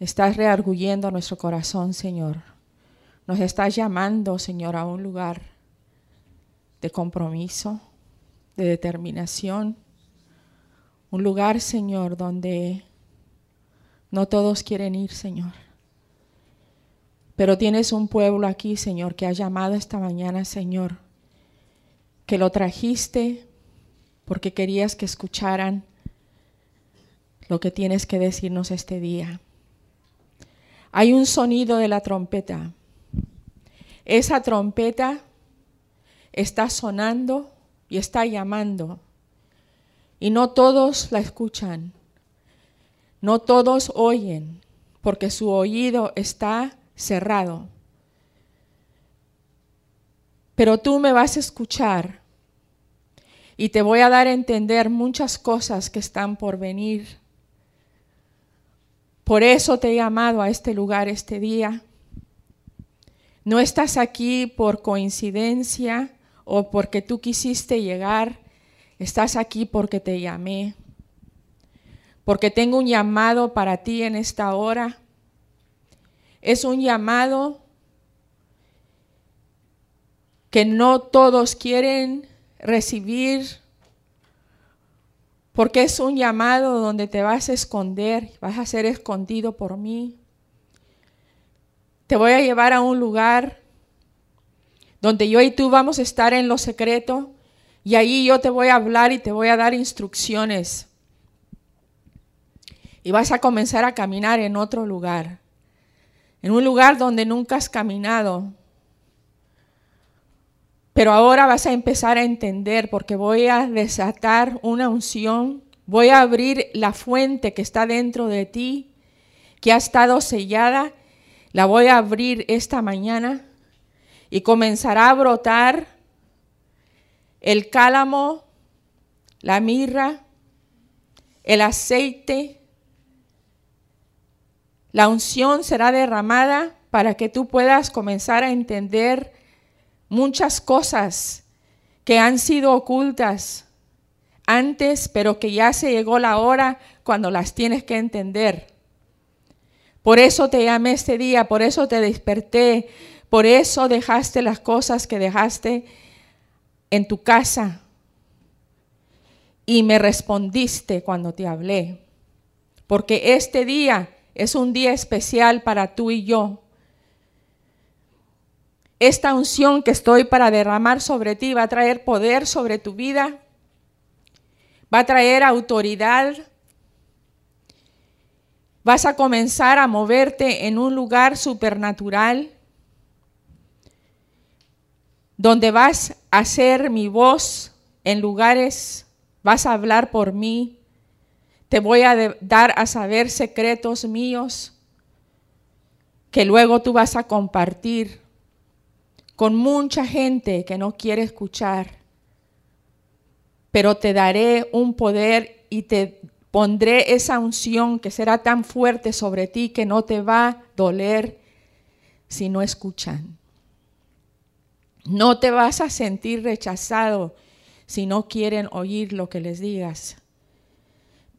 estás rearguyendo nuestro corazón, Señor. Nos estás llamando, Señor, a un lugar de compromiso, de determinación. Un lugar, Señor, donde no todos quieren ir, Señor. Pero tienes un pueblo aquí, Señor, que ha llamado esta mañana, Señor, que lo trajiste porque querías que escucharan lo que tienes que decirnos este día. Hay un sonido de la trompeta. Esa trompeta está sonando y está llamando. Y no todos la escuchan. No todos oyen porque su oído está cerrado. Pero tú me vas a escuchar y te voy a dar a entender muchas cosas que están por venir. Por eso te he llamado a este lugar este día. No estás aquí por coincidencia o porque tú quisiste llegar. Estás aquí porque te llamé. Porque tengo un llamado para ti en esta hora es un llamado que no todos quieren recibir, porque es un llamado donde te vas a esconder, vas a ser escondido por mí. Te voy a llevar a un lugar donde yo y tú vamos a estar en lo secreto y ahí yo te voy a hablar y te voy a dar instrucciones. Y vas a comenzar a caminar en otro lugar en un lugar donde nunca has caminado. Pero ahora vas a empezar a entender porque voy a desatar una unción, voy a abrir la fuente que está dentro de ti, que ha estado sellada, la voy a abrir esta mañana y comenzará a brotar el cálamo, la mirra, el aceite, la unción será derramada para que tú puedas comenzar a entender muchas cosas que han sido ocultas antes, pero que ya se llegó la hora cuando las tienes que entender. Por eso te llamé este día, por eso te desperté, por eso dejaste las cosas que dejaste en tu casa y me respondiste cuando te hablé. Porque este día es un día especial para tú y yo. Esta unción que estoy para derramar sobre ti va a traer poder sobre tu vida, va a traer autoridad. Vas a comenzar a moverte en un lugar supernatural donde vas a ser mi voz en lugares, vas a hablar por mí, te voy a dar a saber secretos míos que luego tú vas a compartir con mucha gente que no quiere escuchar. Pero te daré un poder y te pondré esa unción que será tan fuerte sobre ti que no te va a doler si no escuchan. No te vas a sentir rechazado si no quieren oír lo que les digas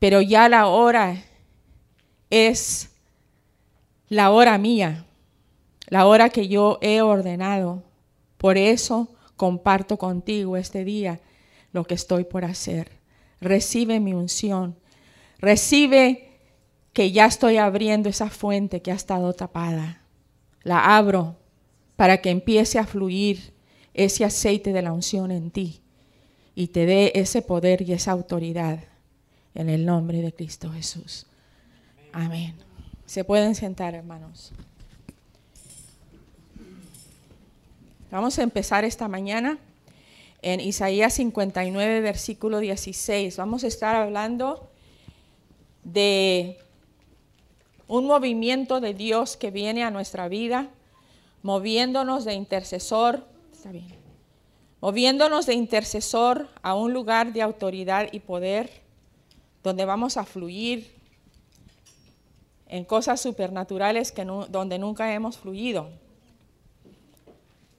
pero ya la hora es la hora mía, la hora que yo he ordenado. Por eso comparto contigo este día lo que estoy por hacer. Recibe mi unción. Recibe que ya estoy abriendo esa fuente que ha estado tapada. La abro para que empiece a fluir ese aceite de la unción en ti y te dé ese poder y esa autoridad en el nombre de Cristo Jesús. Amén. Se pueden sentar, hermanos. Vamos a empezar esta mañana en Isaías 59, versículo 16. Vamos a estar hablando de un movimiento de Dios que viene a nuestra vida, moviéndonos de intercesor, está bien, moviéndonos de intercesor a un lugar de autoridad y poder donde vamos a fluir en cosas supernaturales que donde nunca hemos fluido.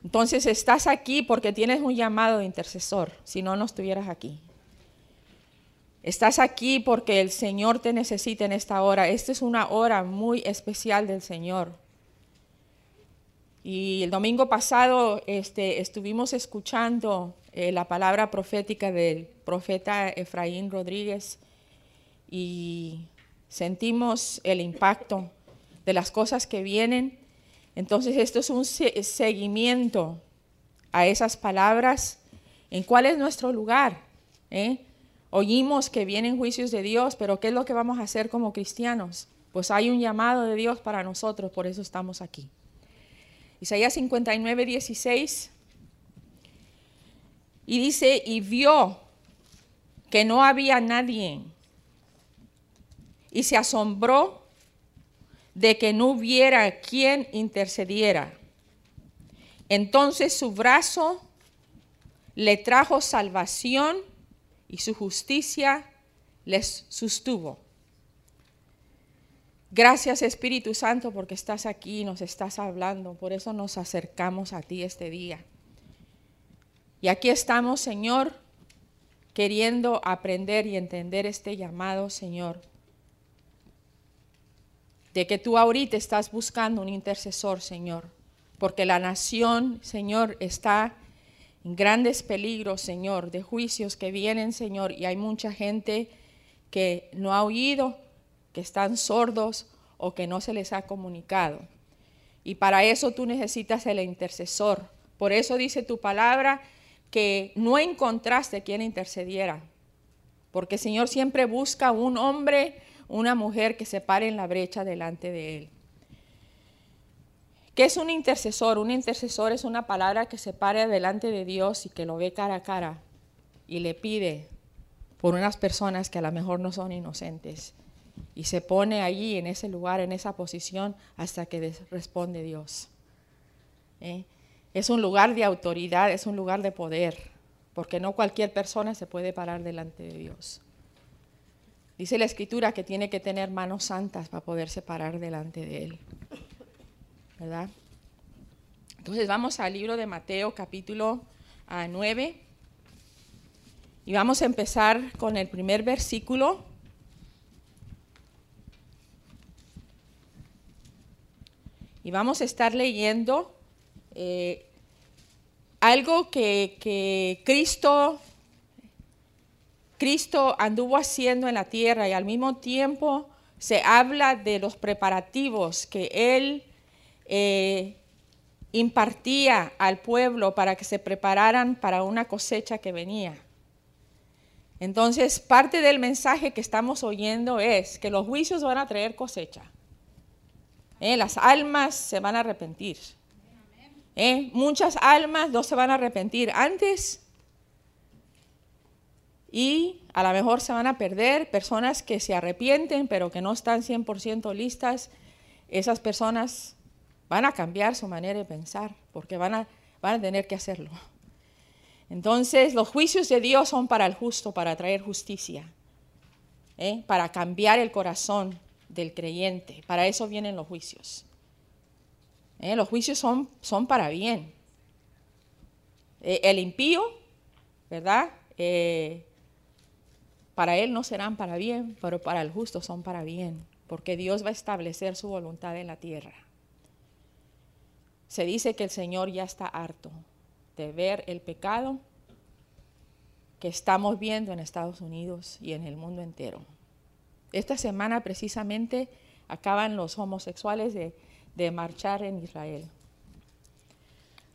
Entonces estás aquí porque tienes un llamado de intercesor, si no, no estuvieras aquí. Estás aquí porque el Señor te necesita en esta hora. Esta es una hora muy especial del Señor. Y el domingo pasado este, estuvimos escuchando eh, la palabra profética del profeta Efraín Rodríguez y sentimos el impacto de las cosas que vienen. Entonces esto es un seguimiento a esas palabras. ¿En cuál es nuestro lugar? ¿Eh? Oímos que vienen juicios de Dios, pero ¿qué es lo que vamos a hacer como cristianos? Pues hay un llamado de Dios para nosotros, por eso estamos aquí. Isaías 59, 16. Y dice, y vio que no había nadie. Y se asombró de que no hubiera quien intercediera. Entonces su brazo le trajo salvación y su justicia les sostuvo. Gracias Espíritu Santo porque estás aquí y nos estás hablando. Por eso nos acercamos a ti este día. Y aquí estamos, Señor, queriendo aprender y entender este llamado, Señor. De que tú ahorita estás buscando un intercesor, Señor. Porque la nación, Señor, está en grandes peligros, Señor, de juicios que vienen, Señor. Y hay mucha gente que no ha oído que están sordos o que no se les ha comunicado. Y para eso tú necesitas el intercesor. Por eso dice tu palabra que no encontraste quien intercediera. Porque el Señor siempre busca un hombre, una mujer que se pare en la brecha delante de Él. ¿Qué es un intercesor? Un intercesor es una palabra que se pare delante de Dios y que lo ve cara a cara y le pide por unas personas que a lo mejor no son inocentes y se pone allí en ese lugar, en esa posición, hasta que responde Dios. ¿Eh? Es un lugar de autoridad, es un lugar de poder, porque no cualquier persona se puede parar delante de Dios. Dice la escritura que tiene que tener manos santas para poderse parar delante de Él. ¿Verdad? Entonces vamos al libro de Mateo capítulo 9 ah, y vamos a empezar con el primer versículo Y vamos a estar leyendo eh, algo que, Cristo, Cristo anduvo haciendo en la tierra y al mismo tiempo se habla de los preparativos que Él eh, impartía al pueblo para que se prepararan para una cosecha que venía. Entonces, parte del mensaje que estamos oyendo es que los juicios van a traer cosecha. ¿eh? las almas se van a arrepentir. ¿eh? muchas almas no se van a arrepentir antes y a lo mejor se van a perder personas que se arrepienten pero que no están 100% listas. Esas personas van a cambiar su manera de pensar porque van a, van a tener que hacerlo. Entonces los juicios de Dios son para el justo, para traer justicia, ¿eh? para cambiar el corazón del creyente. Para eso vienen los juicios. ¿Eh? Los juicios son, son para bien. Eh, el impío, ¿verdad? Para él no serán para bien, pero para el justo son para bien, porque Dios va a establecer su voluntad en la tierra. Se dice que el Señor ya está harto de ver el pecado que estamos viendo en Estados Unidos y en el mundo entero. Esta semana precisamente acaban los homosexuales de, marchar en Israel.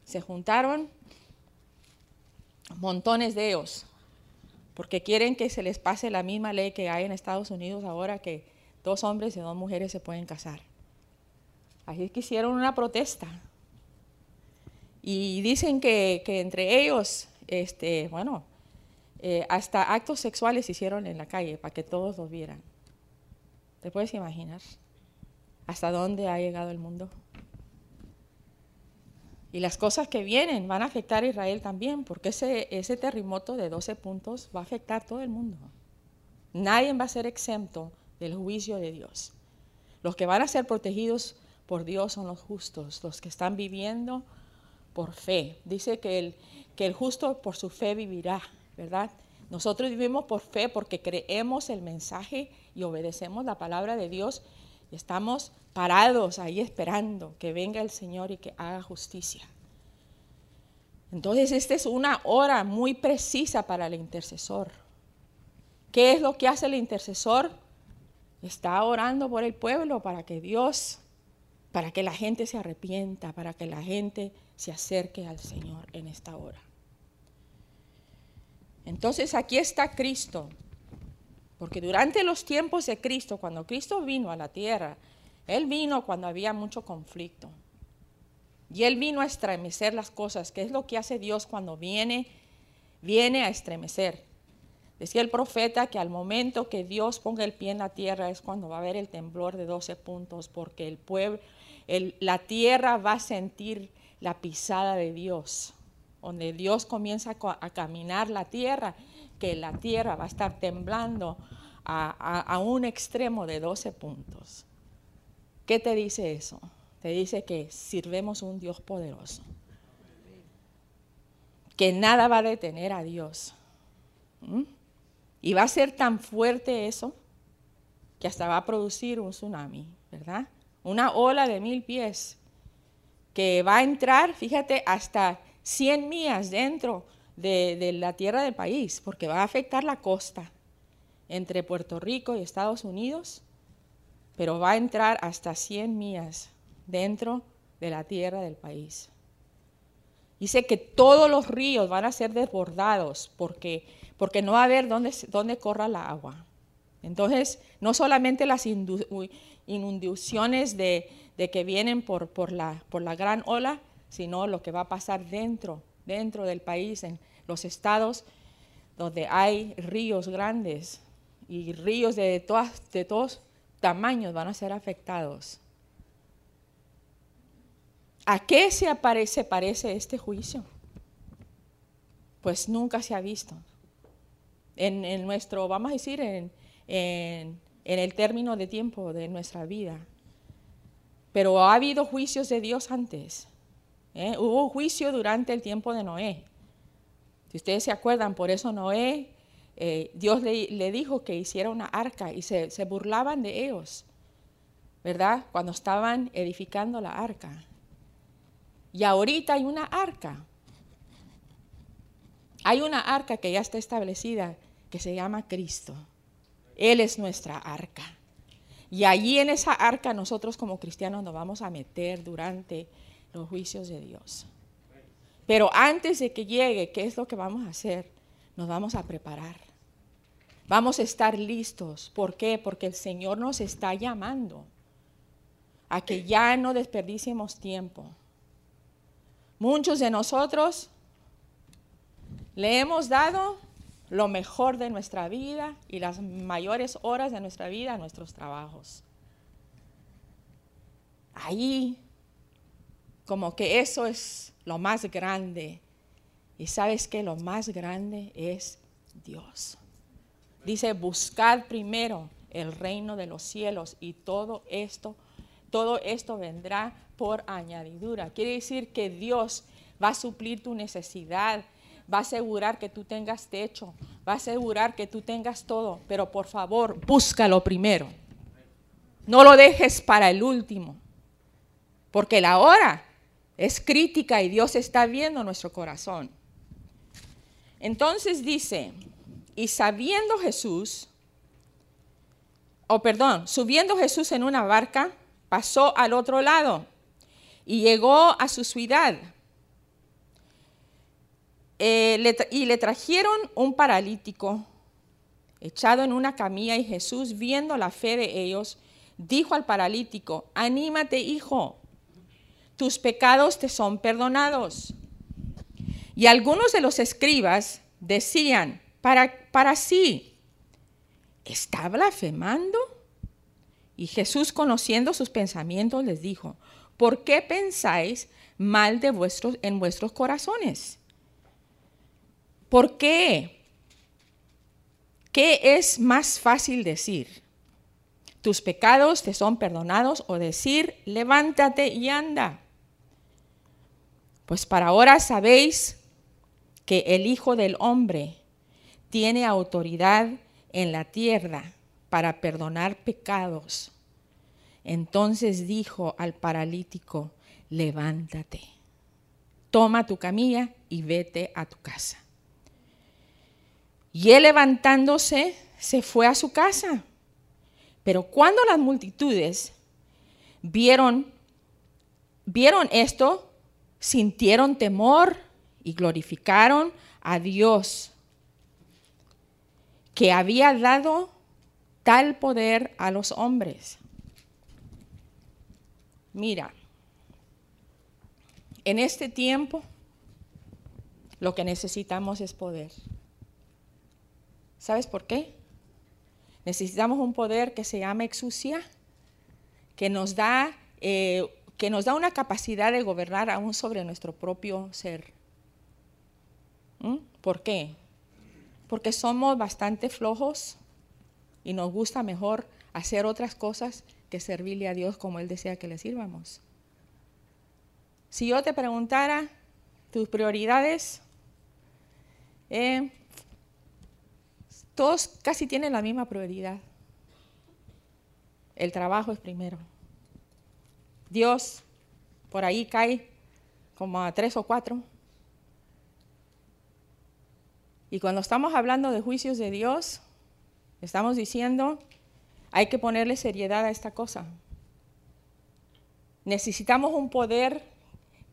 Se juntaron montones de ellos, porque quieren que se les pase la misma ley que hay en Estados Unidos ahora que dos hombres y dos mujeres se pueden casar. Así que hicieron una protesta. Y dicen que, entre ellos, este, bueno, eh, hasta actos sexuales hicieron en la calle para que todos los vieran. ¿Te puedes imaginar hasta dónde ha llegado el mundo? Y las cosas que vienen van a afectar a Israel también, porque ese, ese terremoto de 12 puntos va a afectar a todo el mundo. Nadie va a ser exento del juicio de Dios. Los que van a ser protegidos por Dios son los justos, los que están viviendo por fe. Dice que el, que el justo por su fe vivirá, ¿verdad? Nosotros vivimos por fe porque creemos el mensaje y obedecemos la palabra de Dios. Y estamos parados ahí esperando que venga el Señor y que haga justicia. Entonces, esta es una hora muy precisa para el intercesor. ¿Qué es lo que hace el intercesor? Está orando por el pueblo para que Dios, para que la gente se arrepienta, para que la gente se acerque al Señor en esta hora. Entonces aquí está Cristo, porque durante los tiempos de Cristo, cuando Cristo vino a la tierra, Él vino cuando había mucho conflicto. Y Él vino a estremecer las cosas, que es lo que hace Dios cuando viene, viene a estremecer. Decía el profeta que al momento que Dios ponga el pie en la tierra es cuando va a haber el temblor de 12 puntos, porque el pueblo, la tierra va a sentir la pisada de Dios. Donde Dios comienza a, caminar la tierra, que la tierra va a estar temblando a, a un extremo de 12 puntos. ¿Qué te dice eso? Te dice que sirvemos un Dios poderoso. Que nada va a detener a Dios. ¿Mm? Y va a ser tan fuerte eso que hasta va a producir un tsunami, ¿verdad? Una ola de mil pies que va a entrar, fíjate, hasta 100 millas dentro de, de, la tierra del país, porque va a afectar la costa entre Puerto Rico y Estados Unidos, pero va a entrar hasta 100 millas dentro de la tierra del país. Dice que todos los ríos van a ser desbordados porque, porque no va a haber dónde, dónde corra la agua. Entonces, no solamente las inundaciones de, de, que vienen por, por, la, por la gran ola, sino lo que va a pasar dentro, dentro del país, en los estados donde hay ríos grandes y ríos de, todas, de todos tamaños van a ser afectados. ¿A qué se aparece, parece este juicio? Pues nunca se ha visto. En, nuestro, vamos a decir, en, el término de tiempo de nuestra vida. Pero ha habido juicios de Dios antes. ¿Eh? Hubo juicio durante el tiempo de Noé. Si ustedes se acuerdan, por eso Noé, eh, Dios le, dijo que hiciera una arca y se, se burlaban de ellos, ¿verdad? Cuando estaban edificando la arca. Y ahorita hay una arca. Hay una arca que ya está establecida que se llama Cristo. Él es nuestra arca. Y allí en esa arca nosotros como cristianos nos vamos a meter durante los juicios de Dios. Pero antes de que llegue, ¿qué es lo que vamos a hacer? Nos vamos a preparar. Vamos a estar listos. ¿Por qué? Porque el Señor nos está llamando a que ya no desperdiciemos tiempo Muchos de nosotros le hemos dado lo mejor de nuestra vida y las mayores horas de nuestra vida a nuestros trabajos. Ahí, como que eso es lo más grande. Y sabes que lo más grande es Dios. Dice, buscad primero el reino de los cielos y todo esto, todo esto vendrá por añadidura. Quiere decir que Dios va a suplir tu necesidad, va a asegurar que tú tengas techo, va a asegurar que tú tengas todo, pero por favor, búscalo primero. No lo dejes para el último, porque la hora es crítica y Dios está viendo nuestro corazón. Entonces dice, y sabiendo Jesús, o perdón, subiendo Jesús en una barca, pasó al otro lado y llegó a su ciudad. Eh, y le trajeron un paralítico echado en una camilla y Jesús, viendo la fe de ellos, dijo al paralítico, anímate hijo, tus pecados te son perdonados. Y algunos de los escribas decían para, para sí, ¿está blasfemando? Y Jesús, conociendo sus pensamientos, les dijo, ¿por qué pensáis mal de vuestros, en vuestros corazones? ¿Por qué? ¿Qué es más fácil decir? Tus pecados te son perdonados o decir, levántate y anda. Pues para ahora sabéis que el Hijo del Hombre tiene autoridad en la tierra para perdonar pecados. Entonces dijo al paralítico, levántate, toma tu camilla y vete a tu casa. Y él levantándose se fue a su casa. Pero cuando las multitudes vieron, vieron esto, sintieron temor y glorificaron a Dios, que había dado tal poder a los hombres. Mira, en este tiempo lo que necesitamos es poder. ¿Sabes por qué? Necesitamos un poder que se llama exucia, que nos da, eh, que nos da una capacidad de gobernar aún sobre nuestro propio ser. ¿Mm? ¿Por qué? Porque somos bastante flojos y nos gusta mejor hacer otras cosas que servirle a Dios como Él desea que le sirvamos. Si yo te preguntara tus prioridades, eh, todos casi tienen la misma prioridad. El trabajo es primero. Dios por ahí cae como a tres o cuatro. Y cuando estamos hablando de juicios de Dios, estamos diciendo, hay que ponerle seriedad a esta cosa. Necesitamos un poder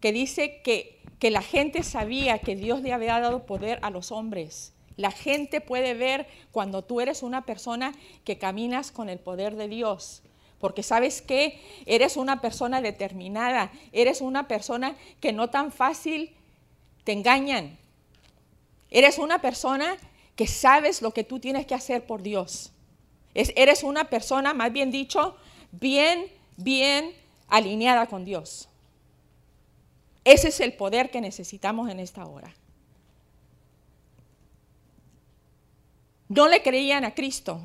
que dice que, que la gente sabía que Dios le había dado poder a los hombres. La gente puede ver cuando tú eres una persona que caminas con el poder de Dios. Porque sabes que eres una persona determinada, eres una persona que no tan fácil te engañan, Eres una persona que sabes lo que tú tienes que hacer por Dios. eres una persona, más bien dicho, bien, bien alineada con Dios. Ese es el poder que necesitamos en esta hora. No le creían a Cristo.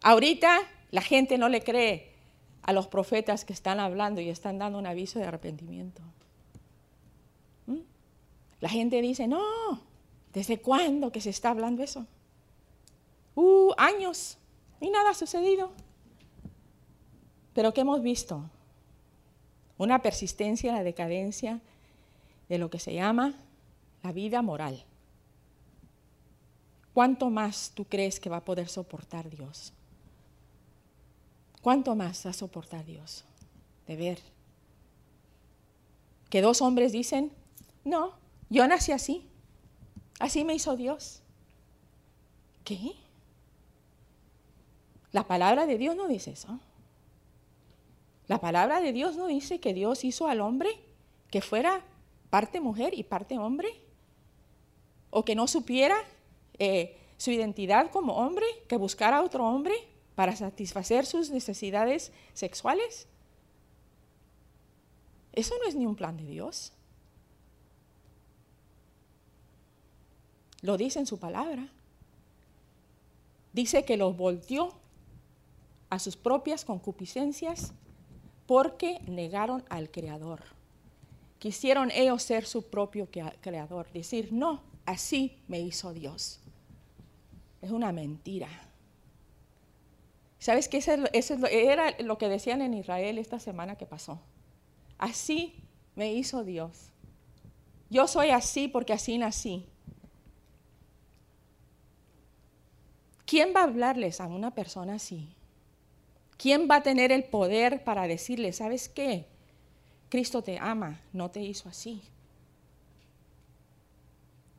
Ahorita la gente no le cree a los profetas que están hablando y están dando un aviso de arrepentimiento. ¿Mm? La gente dice, no, ¿Desde cuándo que se está hablando eso? Uh, años y nada ha sucedido. Pero ¿qué hemos visto? Una persistencia en la decadencia de lo que se llama la vida moral. ¿Cuánto más tú crees que va a poder soportar Dios? ¿Cuánto más a soportar Dios? De ver. Que dos hombres dicen, no, yo nací así. Así me hizo Dios. ¿Qué? La palabra de Dios no dice eso. La palabra de Dios no dice que Dios hizo al hombre que fuera parte mujer y parte hombre. O que no supiera eh, su identidad como hombre, que buscara otro hombre para satisfacer sus necesidades sexuales. Eso no es ni un plan de Dios. Lo dice en su palabra. Dice que los volteó a sus propias concupiscencias porque negaron al Creador. Quisieron ellos ser su propio creador, decir, no, así me hizo Dios. Es una mentira. ¿Sabes qué? Eso era lo que decían en Israel esta semana que pasó. Así me hizo Dios. Yo soy así porque así nací. ¿Quién va a hablarles a una persona así? ¿Quién va a tener el poder para decirle, sabes qué? Cristo te ama, no te hizo así.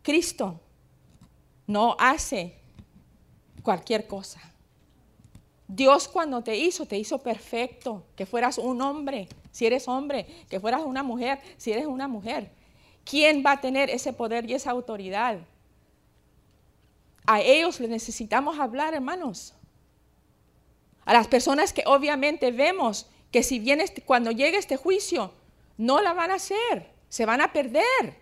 Cristo no hace cualquier cosa. Dios cuando te hizo, te hizo perfecto, que fueras un hombre, si eres hombre, que fueras una mujer, si eres una mujer. ¿Quién va a tener ese poder y esa autoridad? a ellos les necesitamos hablar, hermanos. A las personas que obviamente vemos que si viene este, cuando llegue este juicio, no la van a hacer, se van a perder.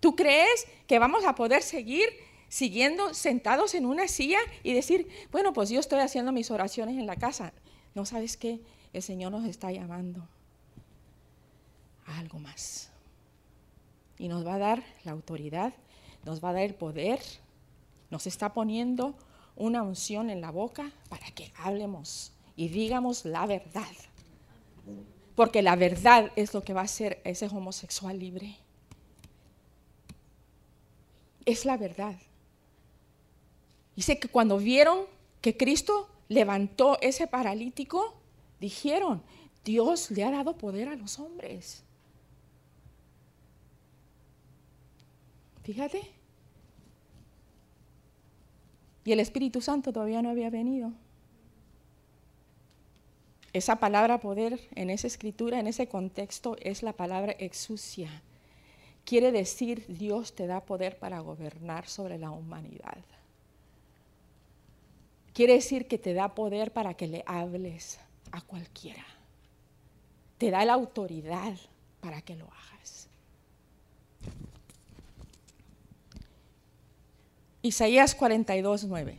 ¿Tú crees que vamos a poder seguir siguiendo sentados en una silla y decir, bueno, pues yo estoy haciendo mis oraciones en la casa? No sabes qué, el Señor nos está llamando a algo más. Y nos va a dar la autoridad nos va a dar el poder, nos está poniendo una unción en la boca para que hablemos y digamos la verdad. Porque la verdad es lo que va a hacer ese homosexual libre. Es la verdad. Dice que cuando vieron que Cristo levantó ese paralítico, dijeron, Dios le ha dado poder a los hombres. Fíjate. Y el Espíritu Santo todavía no había venido. Esa palabra poder en esa escritura, en ese contexto, es la palabra exucia. Quiere decir Dios te da poder para gobernar sobre la humanidad. Quiere decir que te da poder para que le hables a cualquiera. Te da la autoridad para que lo hagas. Isaías 42, 9.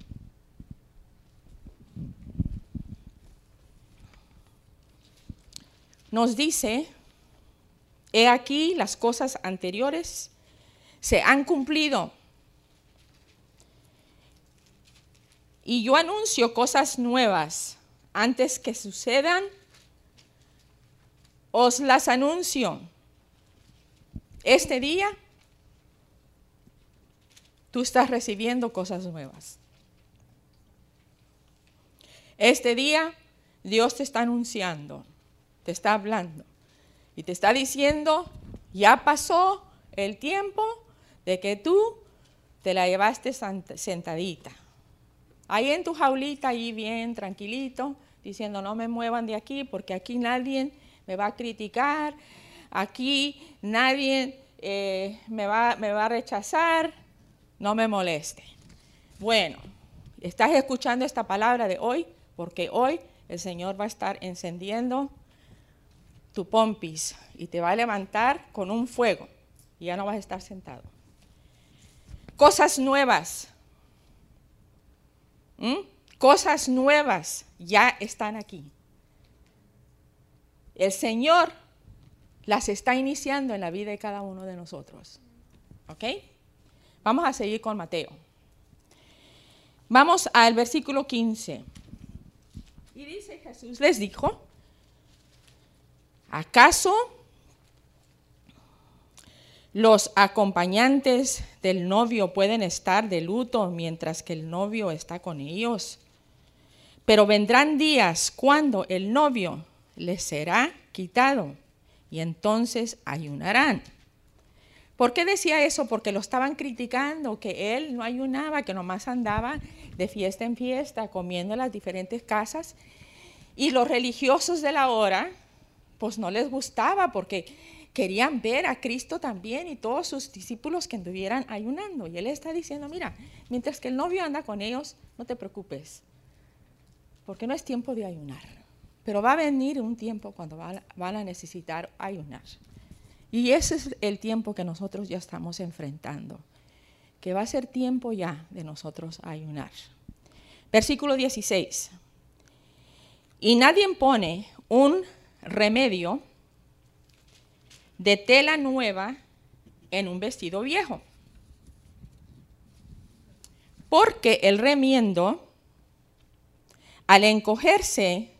Nos dice, he aquí las cosas anteriores se han cumplido y yo anuncio cosas nuevas antes que sucedan, os las anuncio. Este día tú estás recibiendo cosas nuevas. Este día Dios te está anunciando, te está hablando y te está diciendo, ya pasó el tiempo de que tú te la llevaste sentadita ahí en tu jaulita, ahí bien tranquilito, diciendo no me muevan de aquí porque aquí nadie me va a criticar, aquí nadie eh, me, va, me va a rechazar, no me moleste. Bueno, estás escuchando esta palabra de hoy porque hoy el Señor va a estar encendiendo tu pompis y te va a levantar con un fuego y ya no vas a estar sentado. Cosas nuevas ¿Mm? Cosas nuevas ya están aquí. El Señor las está iniciando en la vida de cada uno de nosotros. ¿Ok? Vamos a seguir con Mateo. Vamos al versículo 15. Y dice Jesús, les dijo, ¿acaso los acompañantes del novio pueden estar de luto mientras que el novio está con ellos. Pero vendrán días cuando el novio les será quitado y entonces ayunarán. ¿Por qué decía eso? Porque lo estaban criticando, que él no ayunaba, que nomás andaba de fiesta en fiesta, comiendo en las diferentes casas. Y los religiosos de la hora, pues no les gustaba porque querían ver a Cristo también y todos sus discípulos que anduvieran ayunando. Y él está diciendo, mira, mientras que el novio anda con ellos, no te preocupes, porque no es tiempo de ayunar. Pero va a venir un tiempo cuando van a necesitar ayunar. Y ese es el tiempo que nosotros ya estamos enfrentando, que va a ser tiempo ya de nosotros ayunar. Versículo 16. Y nadie pone un remedio de tela nueva en un vestido viejo. Porque el remiendo, al encogerse,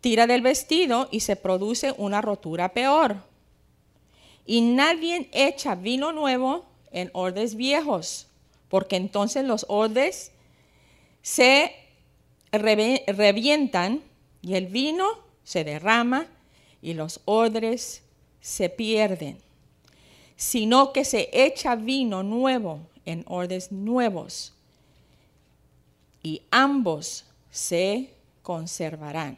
tira del vestido y se produce una rotura peor. Y nadie echa vino nuevo en ordes viejos, porque entonces los ordes se revientan y el vino se derrama y los odres se pierden, sino que se echa vino nuevo en ordes nuevos y ambos se conservarán.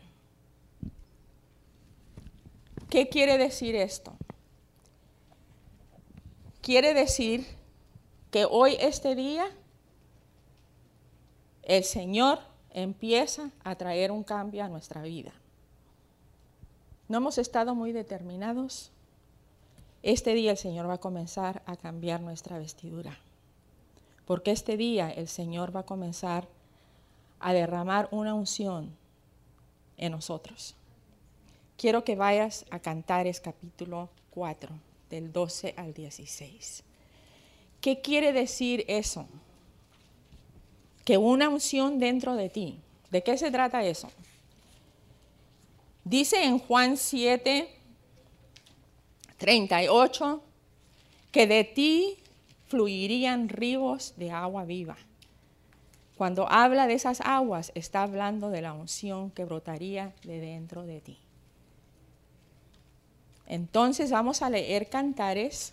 ¿Qué quiere decir esto? Quiere decir que hoy, este día, el Señor empieza a traer un cambio a nuestra vida. No hemos estado muy determinados este día el Señor va a comenzar a cambiar nuestra vestidura. Porque este día el Señor va a comenzar a derramar una unción en nosotros. Quiero que vayas a Cantares capítulo 4, del 12 al 16. ¿Qué quiere decir eso? Que una unción dentro de ti. ¿De qué se trata eso? Dice en Juan 7, 38, que de ti fluirían ríos de agua viva. Cuando habla de esas aguas, está hablando de la unción que brotaría de dentro de ti. Entonces vamos a leer cantares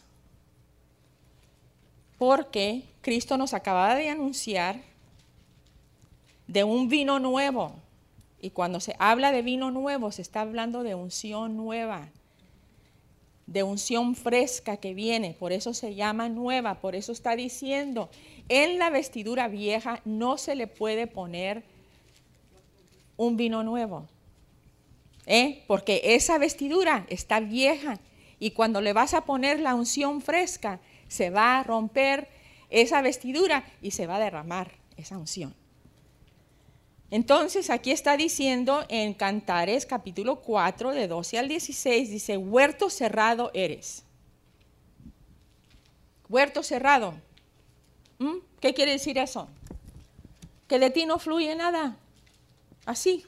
porque Cristo nos acaba de anunciar de un vino nuevo. Y cuando se habla de vino nuevo, se está hablando de unción nueva, de unción fresca que viene. Por eso se llama nueva, por eso está diciendo, en la vestidura vieja no se le puede poner un vino nuevo. ¿eh? Porque esa vestidura está vieja y cuando le vas a poner la unción fresca, se va a romper esa vestidura y se va a derramar esa unción. Entonces aquí está diciendo en Cantares capítulo 4 de 12 al 16, dice, huerto cerrado eres. Huerto cerrado. ¿Mm? ¿Qué quiere decir eso? Que de ti no fluye nada. Así.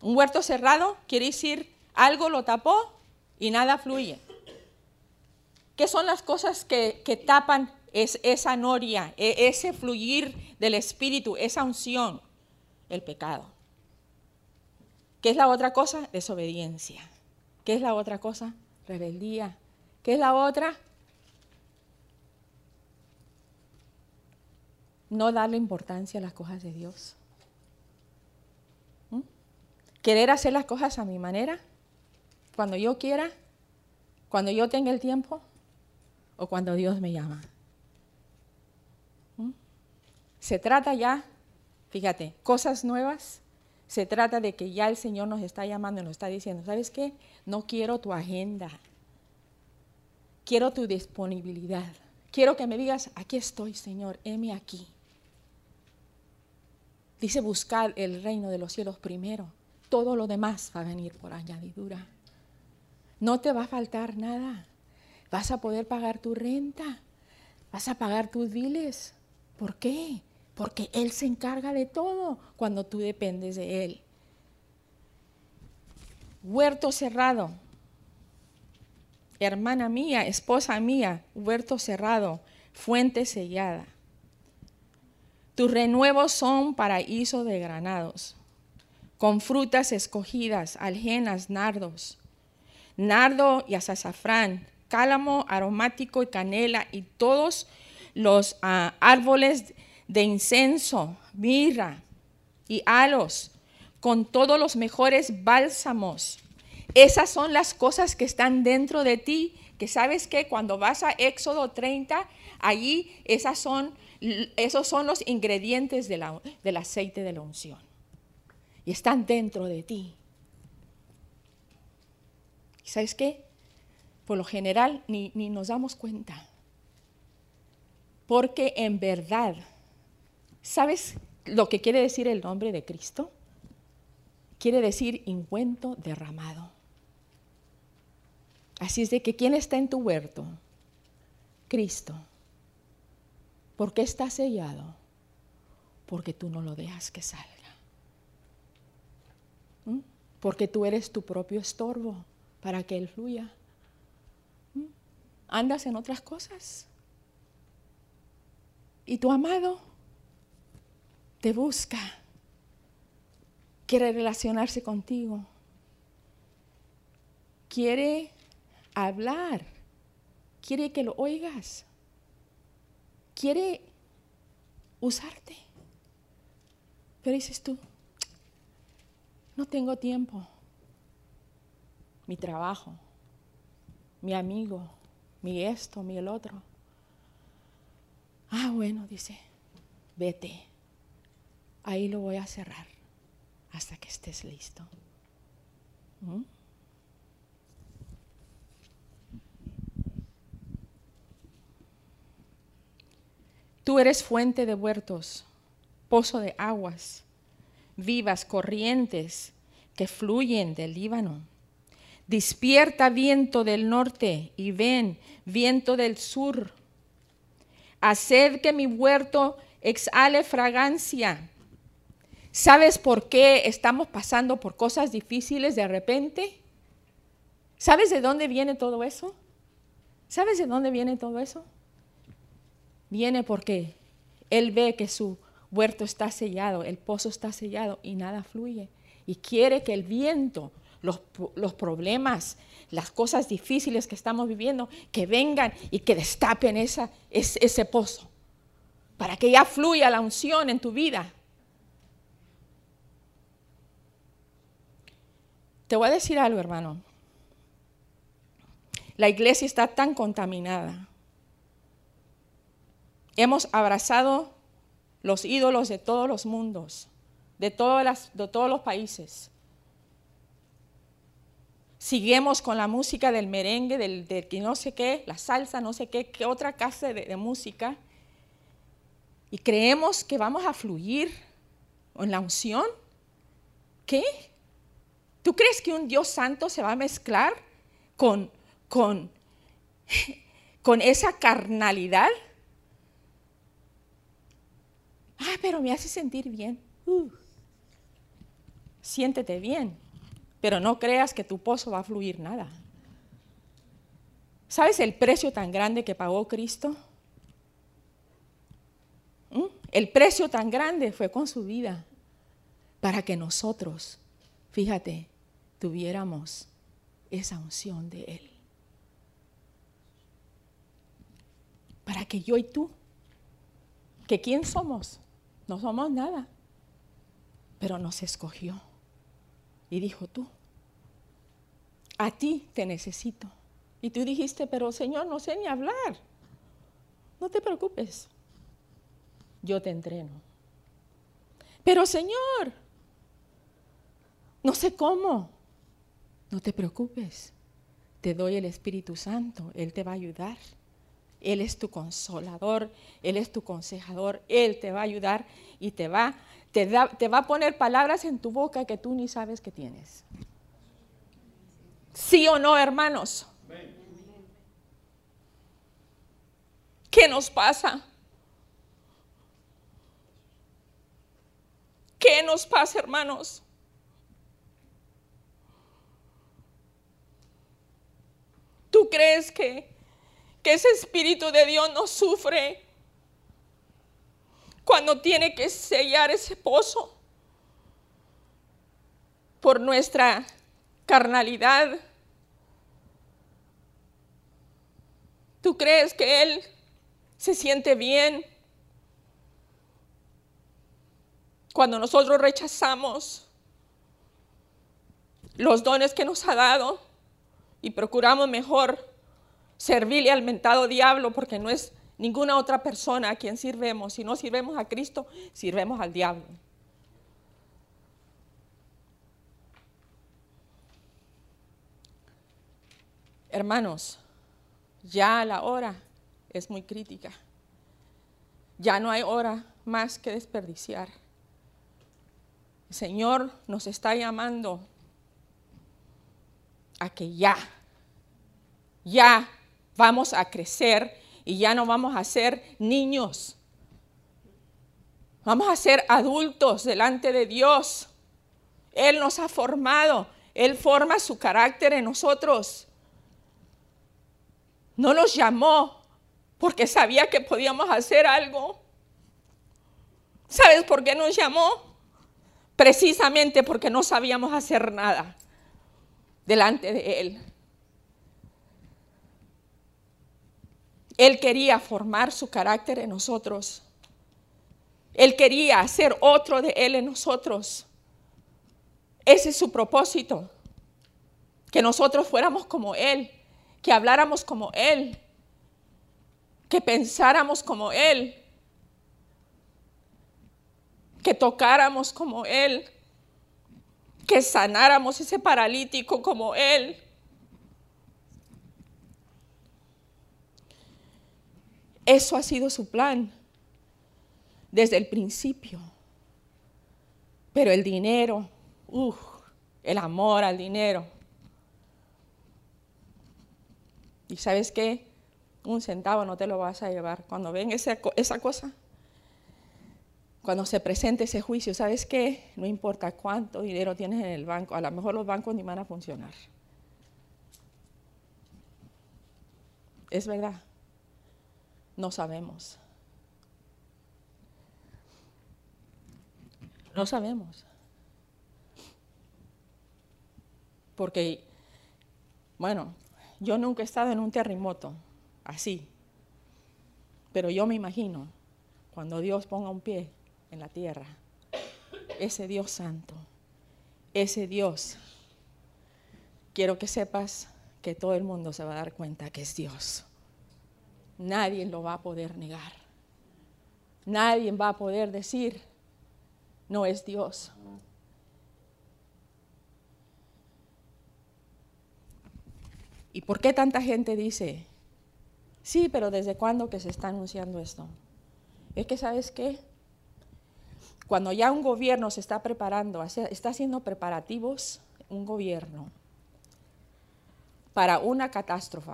Un huerto cerrado quiere decir algo lo tapó y nada fluye. ¿Qué son las cosas que, tapan esa noria, e, ese fluir del Espíritu, esa unción? El pecado. ¿Qué es la otra cosa? Desobediencia. ¿Qué es la otra cosa? Rebeldía. ¿Qué es la otra? No darle importancia a las cosas de Dios. ¿Mm? Querer hacer las cosas a mi manera, cuando yo quiera, cuando yo tenga el tiempo o cuando Dios me llama. ¿Mm? Se trata ya, fíjate, cosas nuevas. Se trata de que ya el Señor nos está llamando y nos está diciendo, ¿sabes qué? No quiero tu agenda. Quiero tu disponibilidad. Quiero que me digas, aquí estoy, Señor, heme aquí. Dice buscar el reino de los cielos primero. Todo lo demás va a venir por añadidura. No te va a faltar nada. Vas a poder pagar tu renta. Vas a pagar tus biles. ¿Por qué? Porque Él se encarga de todo cuando tú dependes de Él. Huerto cerrado. Hermana mía, esposa mía, huerto cerrado, fuente sellada. Tus renuevos son paraíso de granados, con frutas escogidas, aljenas, nardos, nardo y azafrán, cálamo aromático y canela y todos los ah, árboles de incenso, mirra y halos, con todos los mejores bálsamos. Esas son las cosas que están dentro de ti, que sabes que cuando vas a Éxodo 30, allí esas son, esos son los ingredientes del aceite de la unción. Y están dentro de ti. ¿Y sabes qué? por lo general ni, nos damos cuenta. Porque en verdad, ¿sabes lo que quiere decir el nombre de Cristo? Quiere decir ingüento derramado. Así es de que ¿quién está en tu huerto? Cristo. ¿Por qué está sellado? Porque tú no lo dejas que salga. ¿Mm? Porque tú eres tu propio estorbo para que Él fluya andas en otras cosas. Y tu amado te busca, quiere relacionarse contigo, quiere hablar, quiere que lo oigas, quiere usarte. Pero dices tú, no tengo tiempo, mi trabajo, mi amigo, mi esto, mi el otro. Ah, bueno, dice, vete. Ahí lo voy a cerrar hasta que estés listo. ¿Mm? Tú eres fuente de huertos, pozo de aguas, vivas corrientes que fluyen del Líbano. Despierta viento del norte y ven viento del sur. Haced que mi huerto exhale fragancia. ¿Sabes por qué estamos pasando por cosas difíciles de repente? ¿Sabes de dónde viene todo eso? ¿Sabes de dónde viene todo eso? Viene porque Él ve que su huerto está sellado, el pozo está sellado y nada fluye. Y quiere que el viento, los, problemas, las cosas difíciles que estamos viviendo, que vengan y que destapen ese pozo, para que ya fluya la unción en tu vida. Te voy a decir algo, hermano. La iglesia está tan contaminada. Hemos abrazado los ídolos de todos los mundos, de, todos los países. Seguimos con la música del merengue, del, que no sé qué, la salsa, no sé qué, qué otra clase de, de música. Y creemos que vamos a fluir en la unción. ¿Qué? ¿Tú crees que un Dios santo se va a mezclar con con, con esa carnalidad. Ah, pero me hace sentir bien. Uh. siéntete bien, pero no creas que tu pozo va a fluir nada. ¿Sabes el precio tan grande que pagó Cristo? ¿Mm? El precio tan grande fue con su vida para que nosotros, fíjate, tuviéramos esa unción de Él. para que yo y tú, que quién somos, no somos nada, pero nos escogió y dijo tú, a ti te necesito. Y tú dijiste, pero Señor, no sé ni hablar. No te preocupes, yo te entreno. Pero Señor, no sé cómo. No te preocupes, te doy el Espíritu Santo, Él te va a ayudar. Él es tu consolador, Él es tu consejador, Él te va a ayudar y te va, te, te va a poner palabras en tu boca que tú ni sabes que tienes. ¿Sí o no, hermanos? ¿Qué nos pasa? ¿Qué nos pasa, hermanos? ¿Tú crees que que ese Espíritu de Dios no sufre cuando tiene que sellar ese pozo por nuestra carnalidad. ¿Tú crees que Él se siente bien cuando nosotros rechazamos los dones que nos ha dado y procuramos mejor servirle al mentado diablo porque no es ninguna otra persona a quien sirvemos. Si no sirvemos a Cristo, sirvemos al diablo. Hermanos, ya la hora es muy crítica. Ya no hay hora más que desperdiciar. El Señor nos está llamando a que ya, ya vamos a crecer y ya no vamos a ser niños. Vamos a ser adultos delante de Dios. Él nos ha formado. Él forma su carácter en nosotros. No nos llamó porque sabía que podíamos hacer algo. ¿Sabes por qué nos llamó? Precisamente porque no sabíamos hacer nada delante de Él. Él quería formar su carácter en nosotros. Él quería hacer otro de Él en nosotros. Ese es su propósito. Que nosotros fuéramos como Él, que habláramos como Él, que pensáramos como Él, que tocáramos como Él, que sanáramos ese paralítico como Él. Eso ha sido su plan desde el principio. Pero el dinero, uff, el amor al dinero. ¿Y sabes qué? Un centavo no te lo vas a llevar. Cuando ven esa, esa cosa, cuando se presente ese juicio, ¿sabes qué? No importa cuánto dinero tienes en el banco, a lo mejor los bancos ni van a funcionar. Es verdad, no sabemos. No sabemos. Porque, bueno, yo nunca he estado en un terremoto así, pero yo me imagino cuando Dios ponga un pie en la tierra, ese Dios santo, ese Dios, quiero que sepas que todo el mundo se va a dar cuenta que es Dios. Nadie lo va a poder negar. Nadie va a poder decir, no es Dios. ¿Y por qué tanta gente dice, sí, pero desde cuándo que se está anunciando esto? Es que, ¿sabes qué? Cuando ya un gobierno se está preparando, está haciendo preparativos, un gobierno, para una catástrofe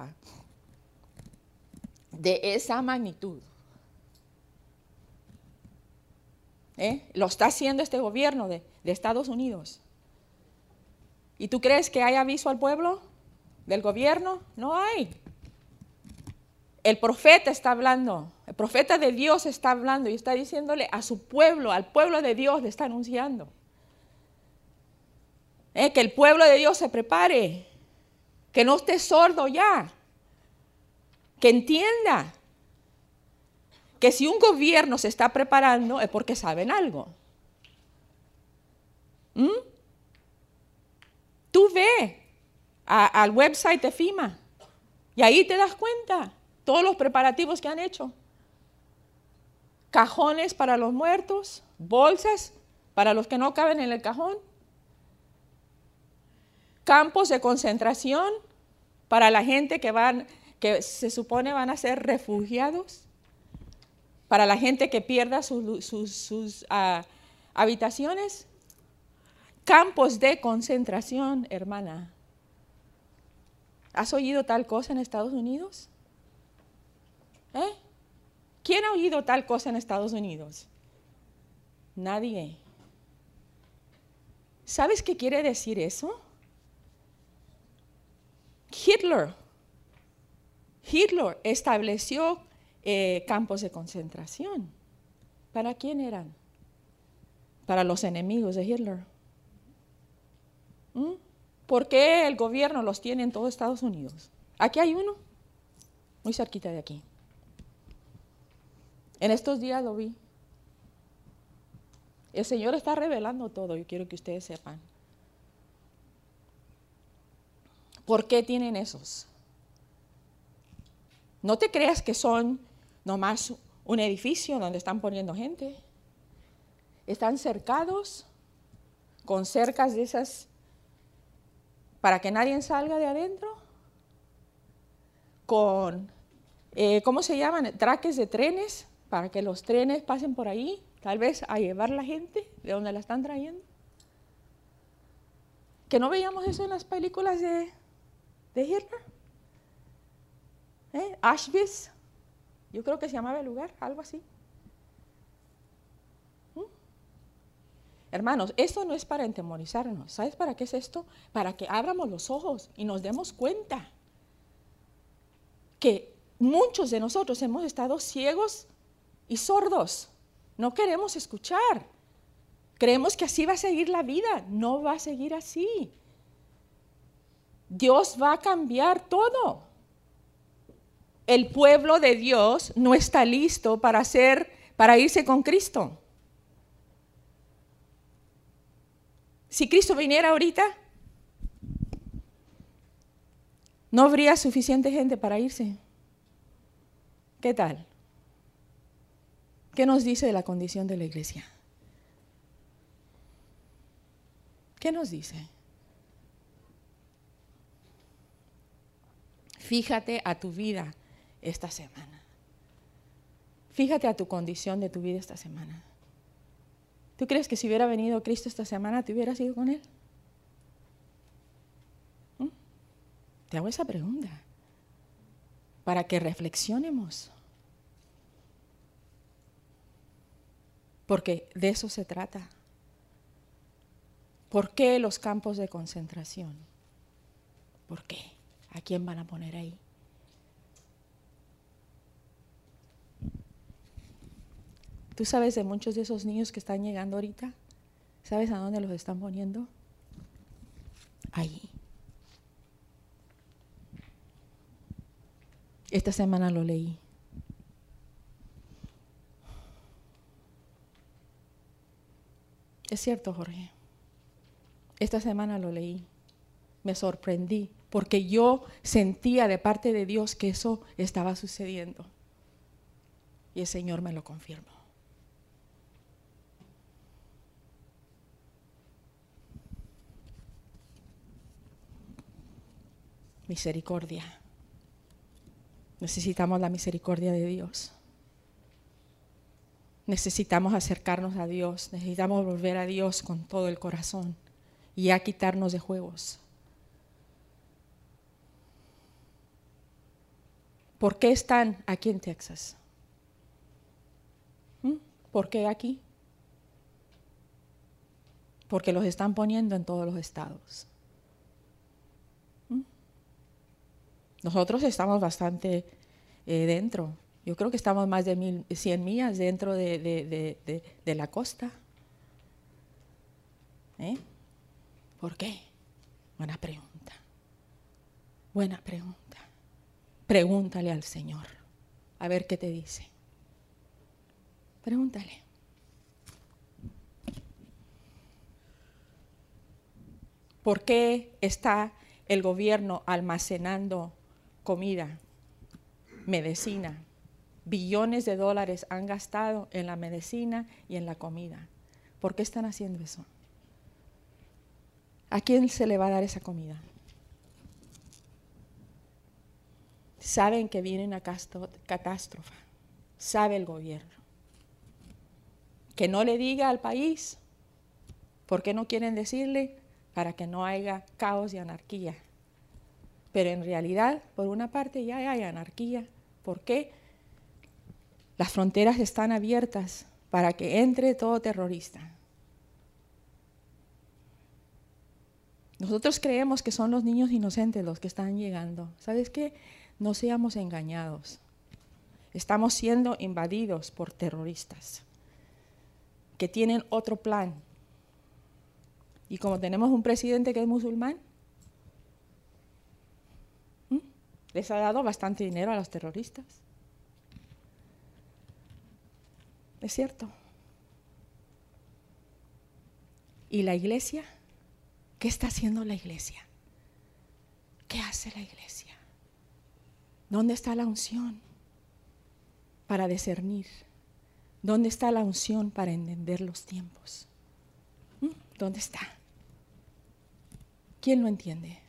de esa magnitud, ¿eh? lo está haciendo este gobierno de, de Estados Unidos. ¿Y tú crees que hay aviso al pueblo? del gobierno, no hay. El profeta está hablando, el profeta de Dios está hablando y está diciéndole a su pueblo, al pueblo de Dios le está anunciando. Eh, que el pueblo de Dios se prepare, que no esté sordo ya, que entienda que si un gobierno se está preparando es porque saben algo. ¿Mm? Tú ve al website de FIMA. Y ahí te das cuenta todos los preparativos que han hecho. Cajones para los muertos, bolsas para los que no caben en el cajón, campos de concentración para la gente que van, que se supone van a ser refugiados, para la gente que pierda sus, ah, habitaciones, campos de concentración, hermana. ¿Has oído tal cosa en Estados Unidos? ¿Eh? ¿Quién ha oído tal cosa en Estados Unidos? Nadie. ¿Sabes qué quiere decir eso? Hitler. Hitler estableció eh, campos de concentración. ¿Para quién eran? Para los enemigos de Hitler. ¿Mm? ¿Por qué el gobierno los tiene en todo Estados Unidos? Aquí hay uno, muy cerquita de aquí. En estos días lo vi. El Señor está revelando todo, yo quiero que ustedes sepan. ¿Por qué tienen esos? No te creas que son nomás un edificio donde están poniendo gente. Están cercados con cercas de esas para que nadie salga de adentro, con, eh, ¿cómo se llaman? Traques de trenes, para que los trenes pasen por ahí, tal vez a llevar la gente de donde la están trayendo. Que no veíamos eso en las películas de, de Hitler. ¿Eh? Auschwitz, yo creo que se llamaba el lugar, algo así. Hermanos, esto no es para entemorizarnos. ¿Sabes para qué es esto? Para que abramos los ojos y nos demos cuenta que muchos de nosotros hemos estado ciegos y sordos. No queremos escuchar. Creemos que así va a seguir la vida. No va a seguir así. Dios va a cambiar todo. El pueblo de Dios no está listo para para irse con Cristo. Si Cristo viniera ahorita, no habría suficiente gente para irse. ¿Qué tal? ¿Qué nos dice de la condición de la iglesia? ¿Qué nos dice? Fíjate a tu vida esta semana. Fíjate a tu condición de tu vida esta semana. ¿Tú crees que si hubiera venido Cristo esta semana, te hubieras ido con Él? ¿Mm? Te hago esa pregunta. para que reflexionemos. Porque de eso se trata. ¿Por qué los campos de concentración? ¿Por qué? ¿A quién van a poner ahí? ¿Tú sabes de muchos de esos niños que están llegando ahorita? ¿Sabes a dónde los están poniendo? Ahí. Esta semana lo leí. Es cierto, Jorge. Esta semana lo leí. Me sorprendí porque yo sentía de parte de Dios que eso estaba sucediendo. Y el Señor me lo confirmó. Misericordia. Necesitamos la misericordia de Dios. Necesitamos acercarnos a Dios, necesitamos volver a Dios con todo el corazón y a quitarnos de juegos. ¿Por qué están aquí en Texas? ¿Mm? ¿Por qué aquí? Porque los están poniendo en todos los estados. Nosotros estamos bastante eh, dentro. Yo creo que estamos más de mil, 100 millas dentro de, la costa. ¿Eh? ¿Por qué? Buena pregunta. Buena pregunta. Pregúntale al Señor. A ver qué te dice. Pregúntale. ¿Por qué está el gobierno almacenando comida, medicina. Billones de dólares han gastado en la medicina y en la comida. ¿Por qué están haciendo eso? ¿A quién se le va a dar esa comida? Saben que viene una catástrofe. Sabe el gobierno. Que no le diga al país. ¿Por qué no quieren decirle? Para que no haya caos y anarquía. Pero en realidad, por una parte, ya hay anarquía. ¿Por qué? Las fronteras están abiertas para que entre todo terrorista. Nosotros creemos que son los niños inocentes los que están llegando. ¿Sabes qué? No seamos engañados. Estamos siendo invadidos por terroristas que tienen otro plan. Y como tenemos un presidente que es musulmán, Les ha dado bastante dinero a los terroristas. Es cierto. ¿Y la iglesia? ¿Qué está haciendo la iglesia? ¿Qué hace la iglesia? ¿Dónde está la unción para discernir? ¿Dónde está la unción para entender los tiempos? ¿Mm? ¿Dónde está? ¿Quién lo entiende?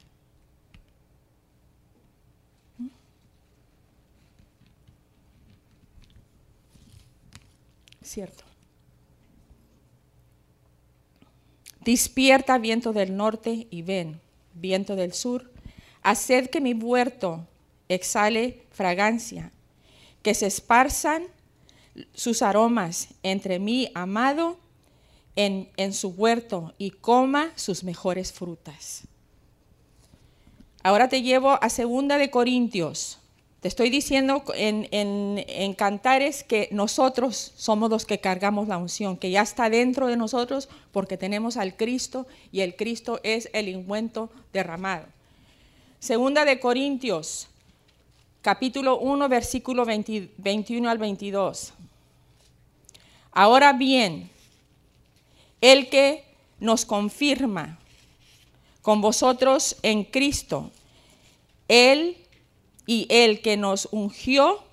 Cierto. Despierta viento del norte y ven, viento del sur, haced que mi huerto exhale fragancia, que se esparzan sus aromas entre mi amado en, en su huerto y coma sus mejores frutas. Ahora te llevo a segunda de Corintios te estoy diciendo en, cantares que nosotros somos los que cargamos la unción, que ya está dentro de nosotros porque tenemos al Cristo y el Cristo es el ungüento derramado. Segunda de Corintios, capítulo 1, versículo 21 al 22. Ahora bien, el que nos confirma con vosotros en Cristo, Él y el que nos ungió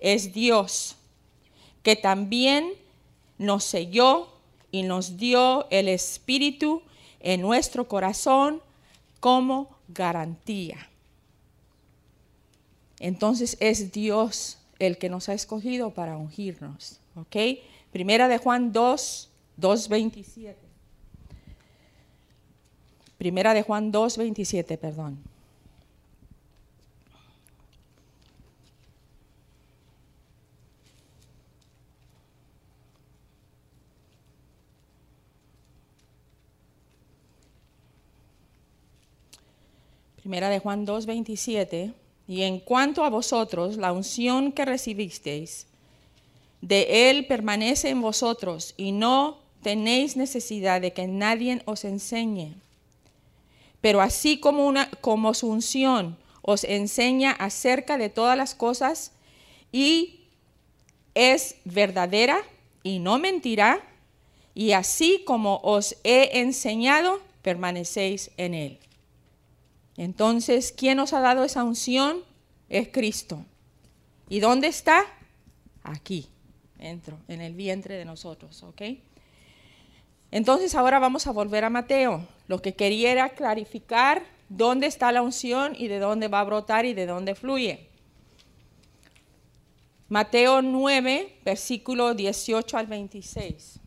es Dios, que también nos selló y nos dio el Espíritu en nuestro corazón como garantía. Entonces es Dios el que nos ha escogido para ungirnos. ¿Ok? Primera de Juan 2, 2, 27. Primera de Juan 2, 27, perdón. Primera de Juan 2, 27. Y en cuanto a vosotros, la unción que recibisteis, de Él permanece en vosotros y no tenéis necesidad de que nadie os enseñe. Pero así como, una, como su unción os enseña acerca de todas las cosas y es verdadera y no mentirá, y así como os he enseñado, permanecéis en Él. Entonces, ¿quién nos ha dado esa unción? Es Cristo. ¿Y dónde está? Aquí, dentro, en el vientre de nosotros, ¿ok? Entonces ahora vamos a volver a Mateo. Lo que quería era clarificar dónde está la unción y de dónde va a brotar y de dónde fluye. Mateo 9, versículo 18 al 26.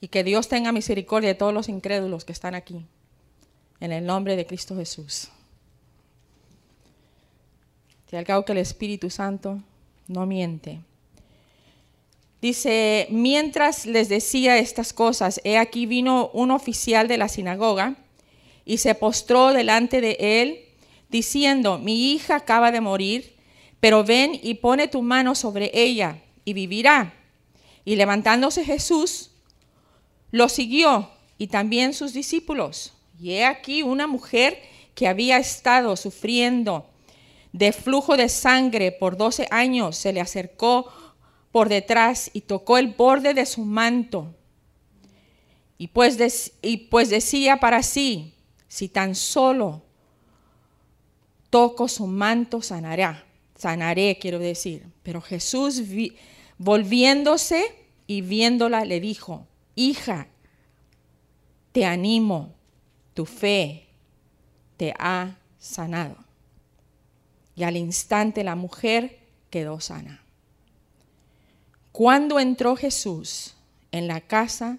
Y que Dios tenga misericordia de todos los incrédulos que están aquí. En el nombre de Cristo Jesús. Y al cabo que el Espíritu Santo no miente. Dice, mientras les decía estas cosas, he aquí vino un oficial de la sinagoga y se postró delante de él, diciendo, mi hija acaba de morir, pero ven y pone tu mano sobre ella y vivirá. Y levantándose Jesús, lo siguió y también sus discípulos. Y he aquí una mujer que había estado sufriendo de flujo de sangre por doce años, se le acercó por detrás y tocó el borde de su manto. Y pues, pues decía para sí, si tan solo toco su manto, sanará. Sanaré, quiero decir. Pero Jesús, volviéndose y viéndola, le dijo, hija, te animo, tu fe te ha sanado. Y al instante la mujer quedó sana. Cuando entró Jesús en la casa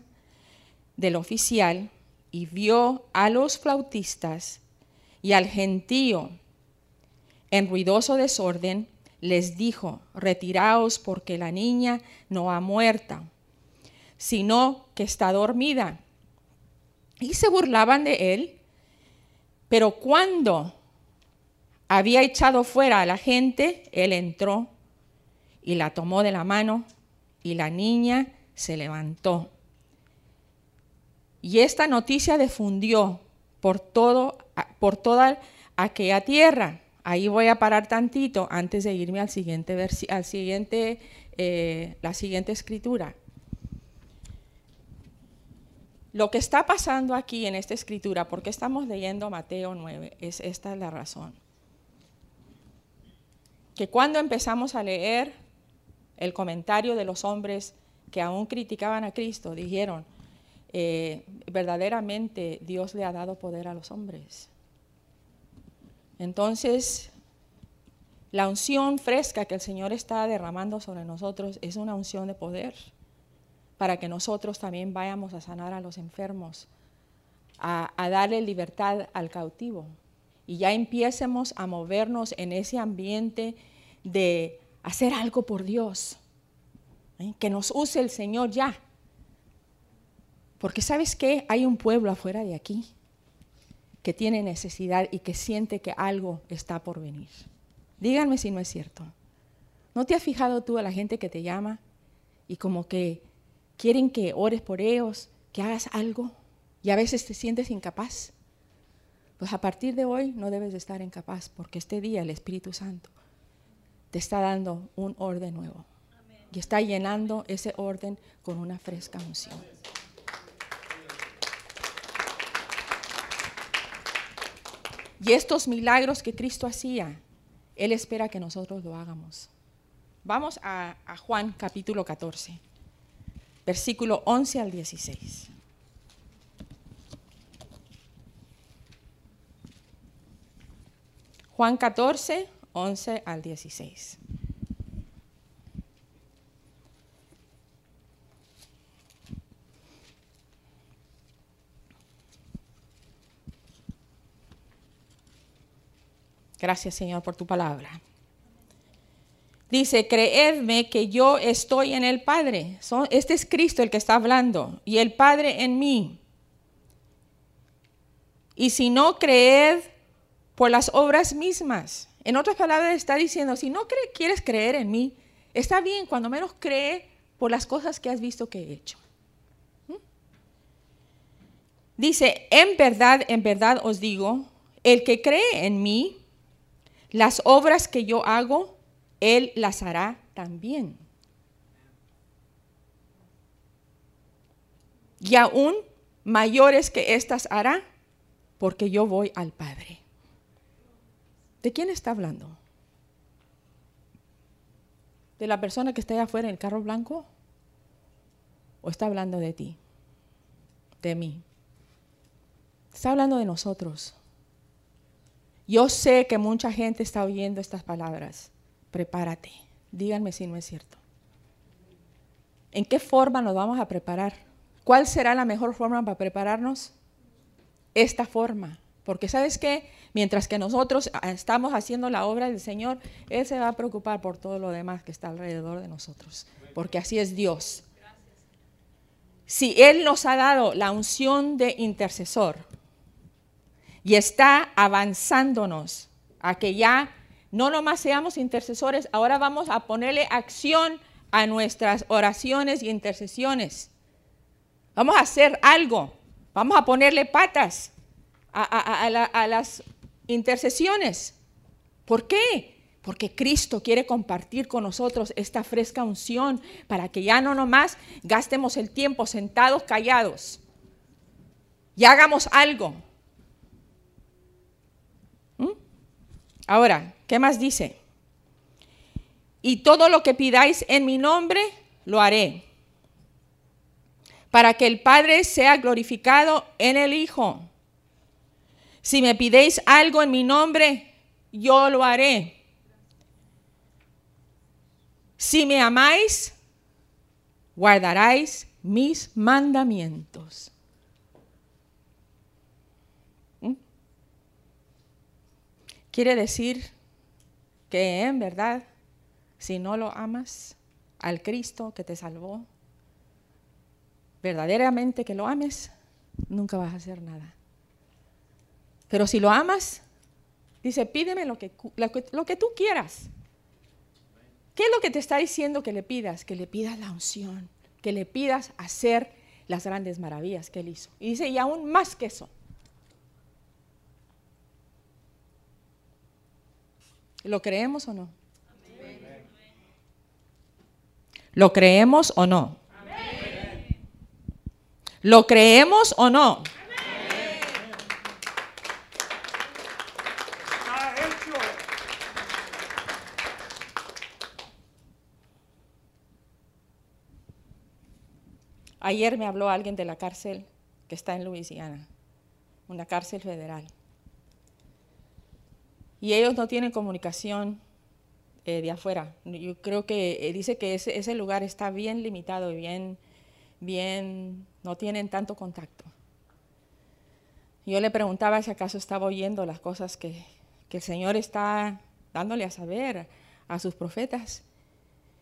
del oficial y vio a los flautistas y al gentío en ruidoso desorden, les dijo, retiraos porque la niña no ha muerto, sino que está dormida. Y se burlaban de él, pero cuando había echado fuera a la gente, él entró y la tomó de la mano y la niña se levantó. Y esta noticia difundió por, todo, por toda aquella tierra. Ahí voy a parar tantito antes de irme al siguiente, al siguiente eh, la siguiente escritura. Lo que está pasando aquí en esta escritura, porque estamos leyendo Mateo 9, es esta es la razón. Que cuando empezamos a leer el comentario de los hombres que aún criticaban a Cristo, dijeron, eh, verdaderamente Dios le ha dado poder a los hombres. Entonces, la unción fresca que el Señor está derramando sobre nosotros es una unción de poder para que nosotros también vayamos a sanar a los enfermos, a, darle libertad al cautivo y ya empiecemos a movernos en ese ambiente de hacer algo por Dios. ¿eh? Que nos use el Señor ya. Porque sabes qué, hay un pueblo afuera de aquí que tiene necesidad y que siente que algo está por venir. Díganme si no es cierto. ¿No te has fijado tú a la gente que te llama y como que quieren que ores por ellos, que hagas algo y a veces te sientes incapaz? Pues a partir de hoy no debes de estar incapaz porque este día el Espíritu Santo te está dando un orden nuevo. Y está llenando ese orden con una fresca unción. Y estos milagros que Cristo hacía, Él espera que nosotros lo hagamos. Vamos a, a, Juan capítulo 14, versículo 11 al 16. Juan 14, 11 al 16. Gracias Señor por tu palabra. Dice, creedme que yo estoy en el Padre. este es Cristo el que está hablando y el Padre en mí. Y si no creed por las obras mismas. En otras palabras está diciendo, si no quieres creer en mí, está bien, cuando menos cree por las cosas que has visto que he hecho. ¿Mm? Dice, en verdad, en verdad os digo, el que cree en mí, las obras que yo hago, él las hará también. Y aún mayores que éstas hará, porque yo voy al Padre. ¿De quién está hablando? ¿De la persona que está allá afuera en el carro blanco? ¿O está hablando de ti? De mí. Está hablando de nosotros. Yo sé que mucha gente está oyendo estas palabras prepárate. Díganme si no es cierto. ¿En qué forma nos vamos a preparar? ¿Cuál será la mejor forma para prepararnos? Esta forma. Porque sabes qué, mientras que nosotros estamos haciendo la obra del Señor, Él se va a preocupar por todo lo demás que está alrededor de nosotros. Porque así es Dios. Si Él nos ha dado la unción de intercesor y está avanzándonos a que ya no nomás seamos intercesores, ahora vamos a ponerle acción a nuestras oraciones y intercesiones. Vamos a hacer algo, vamos a ponerle patas a, a las intercesiones. ¿Por qué? Porque Cristo quiere compartir con nosotros esta fresca unción para que ya no nomás gastemos el tiempo sentados callados y hagamos algo. Ahora, ¿Qué más dice? Y todo lo que pidáis en mi nombre, lo haré, para que el Padre sea glorificado en el Hijo. Si me pidéis algo en mi nombre, yo lo haré. Si me amáis, guardaréis mis mandamientos. Quiere decir que en verdad, si no lo amas al Cristo que te salvó, verdaderamente que lo ames, nunca vas a hacer nada. Pero si lo amas, dice, pídeme lo que, lo que, tú quieras. ¿Qué es lo que te está diciendo que le pidas? Que le pidas la unción, que le pidas hacer las grandes maravillas que él hizo. Y dice, y aún más que eso. ¿Lo creemos o no? ¿Lo creemos o no? ¿Lo creemos o no? Ayer me habló alguien de la cárcel que está en Luisiana, una cárcel federal y ellos no tienen comunicación eh, de afuera. Yo creo que eh, dice que ese, lugar está bien limitado y bien, bien, no tienen tanto contacto. Yo le preguntaba si acaso estaba oyendo las cosas que, que el Señor está dándole a saber a sus profetas.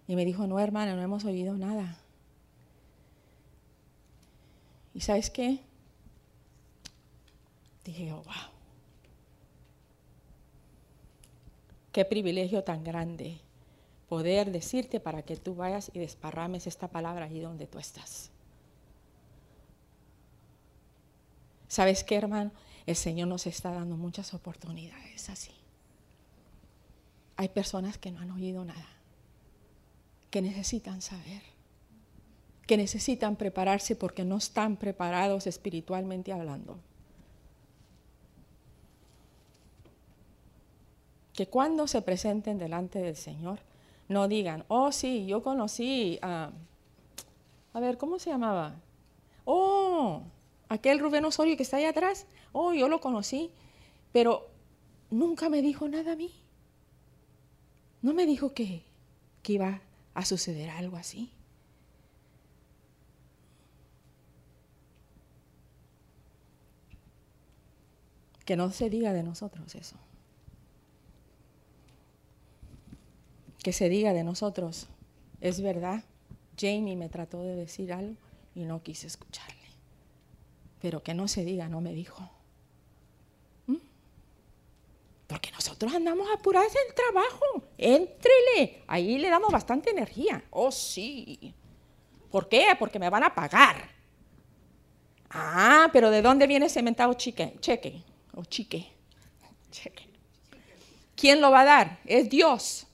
Y me dijo, no hermana, no hemos oído nada. ¿Y sabes qué? Dije, oh, wow. Qué privilegio tan grande poder decirte para que tú vayas y desparrames esta palabra ahí donde tú estás. ¿Sabes qué, hermano? El Señor nos está dando muchas oportunidades así. Hay personas que no han oído nada, que necesitan saber, que necesitan prepararse porque no están preparados espiritualmente hablando. Que cuando se presenten delante del Señor, no digan, oh sí, yo conocí a, a ver, ¿cómo se llamaba? Oh, aquel Rubén Osorio que está ahí atrás, oh, yo lo conocí, pero nunca me dijo nada a mí. No me dijo que, que iba a suceder algo así. Que no se diga de nosotros eso. Que se diga de nosotros, es verdad, Jamie me trató de decir algo y no quise escucharle. Pero que no se diga, no me dijo. ¿Mm? Porque nosotros andamos a apurarse el trabajo. Éntrele. Ahí le damos bastante energía. Oh, sí. ¿Por qué? Porque me van a pagar. Ah, pero ¿de dónde viene ese mentado cheque? Cheque. O chique. Cheque. ¿Quién lo va a dar? Es Dios.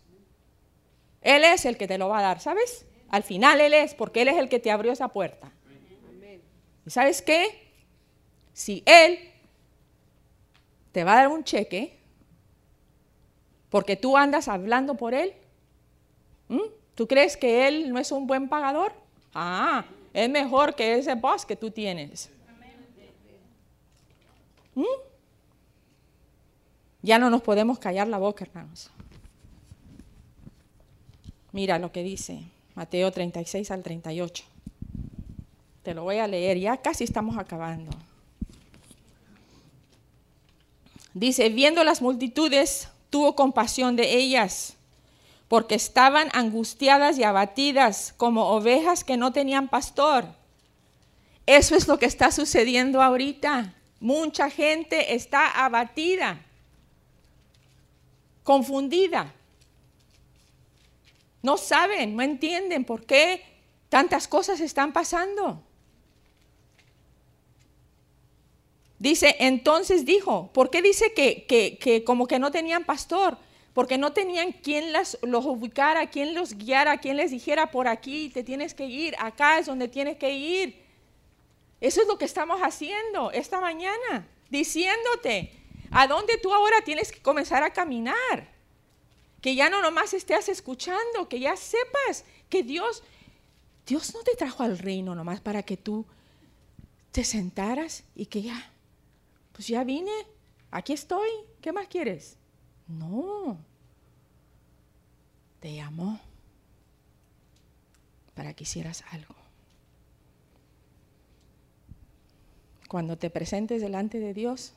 Él es el que te lo va a dar, ¿sabes? Al final Él es, porque Él es el que te abrió esa puerta. ¿Y sabes qué? Si Él te va a dar un cheque, porque tú andas hablando por Él, ¿tú crees que Él no es un buen pagador? Ah, es mejor que ese boss que tú tienes. Ya no nos podemos callar la boca, hermanos. Mira lo que dice Mateo 36 al 38. Te lo voy a leer, ya casi estamos acabando. Dice, viendo las multitudes, tuvo compasión de ellas, porque estaban angustiadas y abatidas como ovejas que no tenían pastor. Eso es lo que está sucediendo ahorita. Mucha gente está abatida, confundida. No saben, no entienden por qué tantas cosas están pasando. Dice, entonces dijo, ¿por qué dice que, que, como que no tenían pastor? Porque no tenían quien las, los ubicara, quien los guiara, quien les dijera, por aquí te tienes que ir, acá es donde tienes que ir. Eso es lo que estamos haciendo esta mañana, diciéndote a dónde tú ahora tienes que comenzar a caminar que ya no nomás estés escuchando, que ya sepas que Dios, Dios no te trajo al reino nomás para que tú te sentaras y que ya, pues ya vine, aquí estoy, ¿qué más quieres? No, te llamó para que hicieras algo. Cuando te presentes delante de Dios,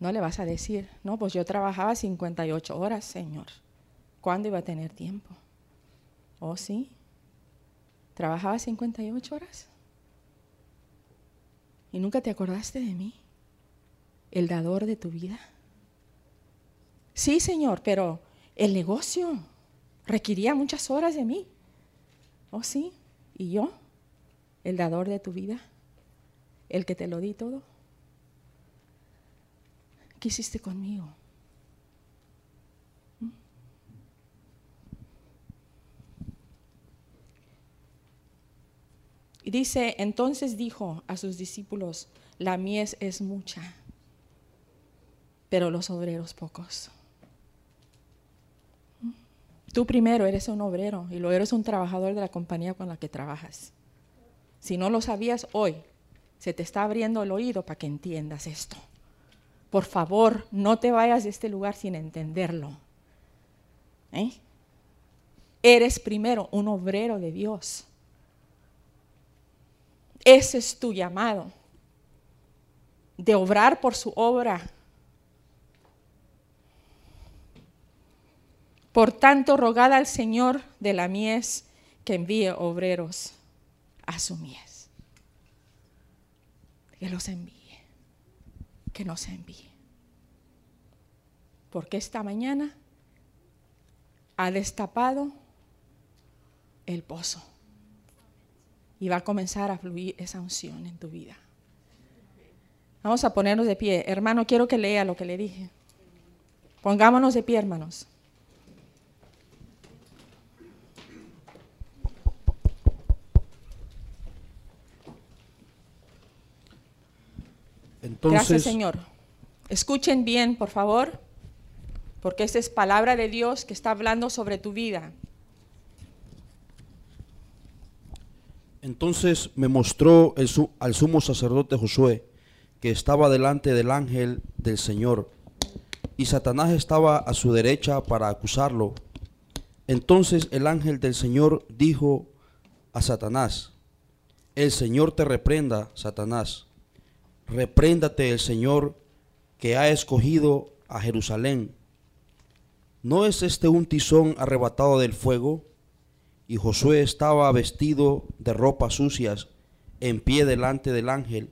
no le vas a decir, no, pues yo trabajaba 58 horas, Señor. ¿Cuándo iba a tener tiempo? ¿Oh, sí? ¿Trabajaba 58 horas? ¿Y nunca te acordaste de mí? ¿El dador de tu vida? Sí, Señor, pero el negocio requería muchas horas de mí. ¿Oh, sí? ¿Y yo? ¿El dador de tu vida? ¿El que te lo di todo? ¿Qué hiciste conmigo? ¿Mm? Y dice, entonces dijo a sus discípulos, la mies es mucha, pero los obreros pocos. ¿Mm? Tú primero eres un obrero y luego eres un trabajador de la compañía con la que trabajas. Si no lo sabías hoy, se te está abriendo el oído para que entiendas esto. Por favor, no te vayas de este lugar sin entenderlo. ¿Eh? Eres primero un obrero de Dios. Ese es tu llamado, de obrar por su obra. Por tanto, rogad al Señor de la mies que envíe obreros a su mies. Que los envíe que nos envíe. Porque esta mañana ha destapado el pozo y va a comenzar a fluir esa unción en tu vida. Vamos a ponernos de pie. Hermano, quiero que lea lo que le dije. Pongámonos de pie, hermanos. Gracias, Señor. Escuchen bien, por favor, porque esta es palabra de Dios que está hablando sobre tu vida. Entonces me mostró el al sumo sacerdote Josué, que estaba delante del ángel del Señor, y Satanás estaba a su derecha para acusarlo. Entonces el ángel del Señor dijo a Satanás, el Señor te reprenda, Satanás repréndate el Señor que ha escogido a Jerusalén. ¿no es este un tizón arrebatado del fuego? Y Josué estaba vestido de ropas sucias, en pie delante del ángel.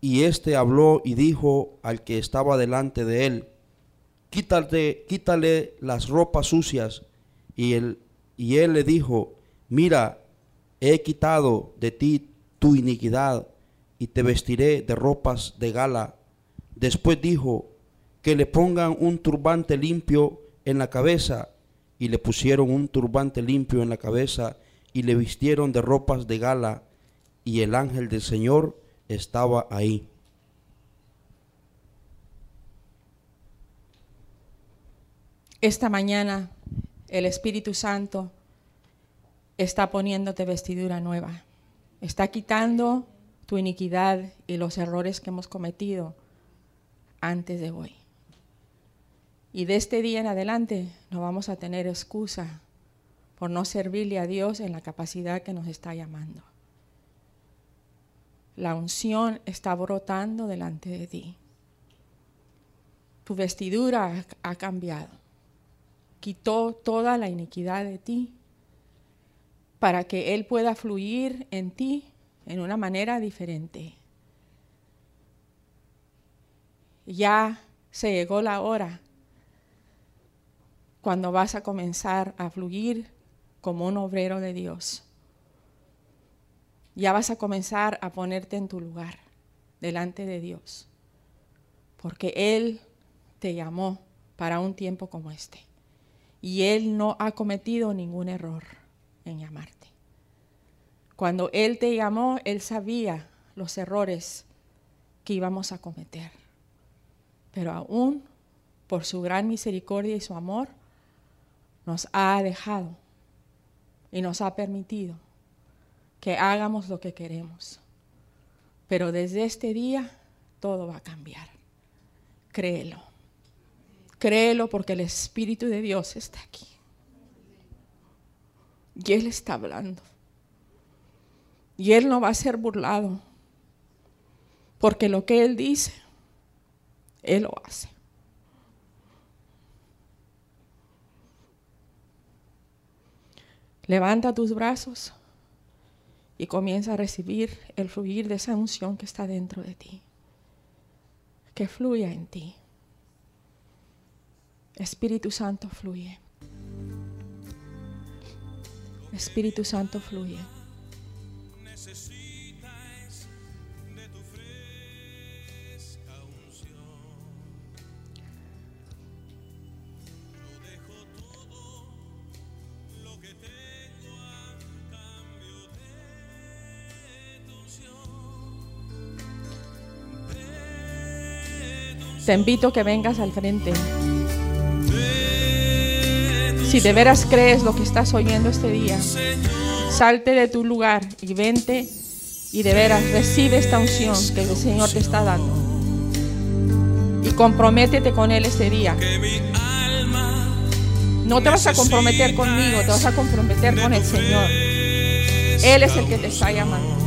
Y éste habló y dijo al que estaba delante de él, quítate, quítale las ropas sucias. Y él, y él le dijo, mira, he quitado de ti tu iniquidad y te vestiré de ropas de gala. Después dijo, que le pongan un turbante limpio en la cabeza. Y le pusieron un turbante limpio en la cabeza y le vistieron de ropas de gala. Y el ángel del Señor estaba ahí. Esta mañana el Espíritu Santo está poniéndote vestidura nueva. Está quitando tu iniquidad y los errores que hemos cometido antes de hoy. Y de este día en adelante no vamos a tener excusa por no servirle a Dios en la capacidad que nos está llamando. La unción está brotando delante de ti. Tu vestidura ha cambiado. Quitó toda la iniquidad de ti para que Él pueda fluir en ti en una manera diferente. Ya se llegó la hora cuando vas a comenzar a fluir como un obrero de Dios. Ya vas a comenzar a ponerte en tu lugar delante de Dios, porque Él te llamó para un tiempo como este. Y Él no ha cometido ningún error en llamarte. Cuando Él te llamó, Él sabía los errores que íbamos a cometer. Pero aún por su gran misericordia y su amor, nos ha dejado y nos ha permitido que hagamos lo que queremos. Pero desde este día todo va a cambiar. Créelo. Créelo porque el Espíritu de Dios está aquí. Y Él está hablando. Y Él no va a ser burlado. Porque lo que Él dice, Él lo hace. Levanta tus brazos y comienza a recibir el fluir de esa unción que está dentro de ti. Que fluya en ti. Espíritu Santo fluye. Espíritu Santo fluye. Te invito a que vengas al frente. Si de veras crees lo que estás oyendo este día, salte de tu lugar y vente y de veras recibe esta unción que el Señor te está dando. Y comprométete con Él este día. No te vas a comprometer conmigo, te vas a comprometer con el Señor. Él es el que te está llamando.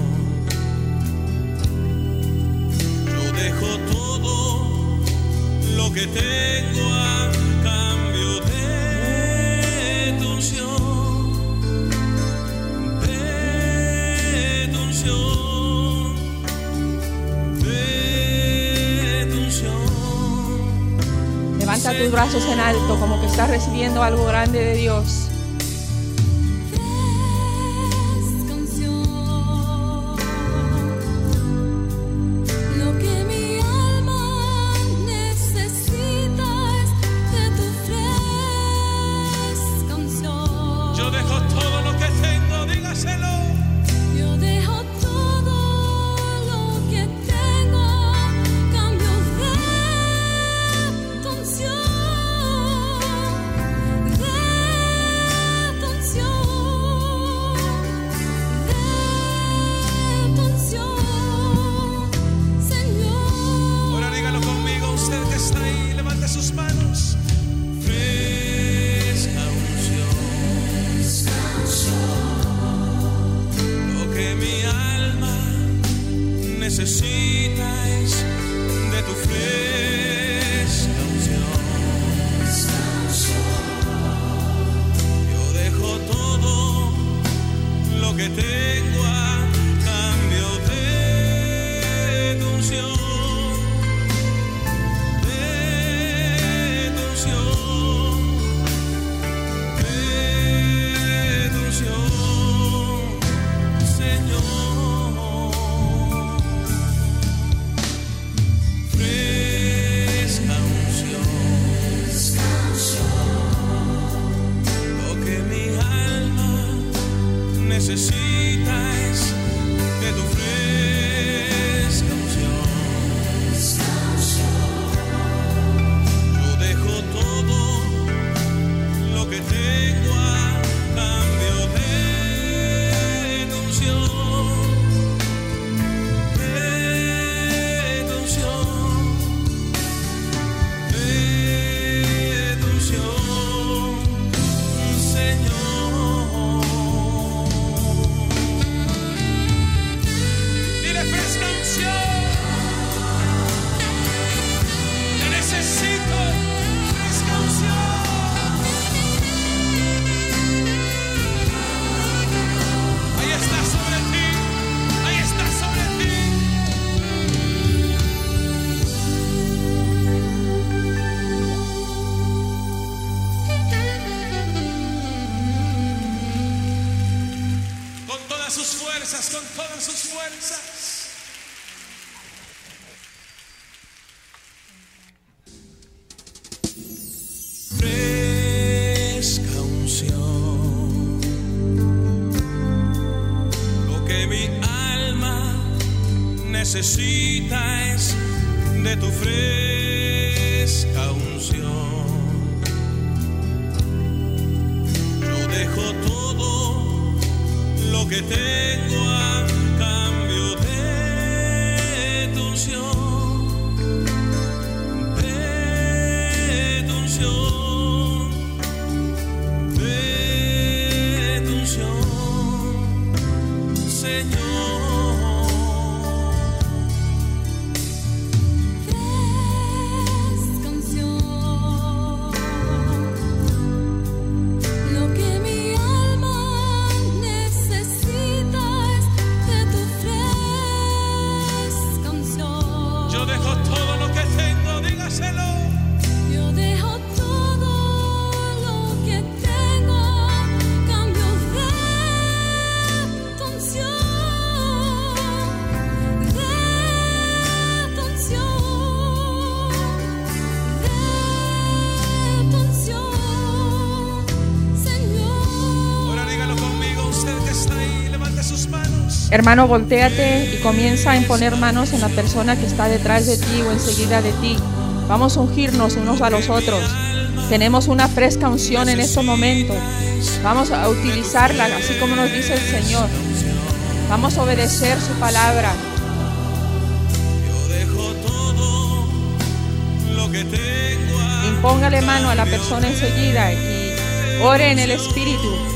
Que tengo a cambio de tu unción, de tu unción, de tu unción. Levanta tus brazos en alto como que estás recibiendo algo grande de Dios. Sus fuerzas, con todas sus fuerzas. Fresca unción. Lo que mi alma necesita es de tu fresca que tengo Hermano, volteate y comienza a imponer manos en la persona que está detrás de ti o enseguida de ti. Vamos a ungirnos unos a los otros. Tenemos una fresca unción en estos momentos. Vamos a utilizarla así como nos dice el Señor. Vamos a obedecer su palabra. Impóngale mano a la persona enseguida y ore en el Espíritu.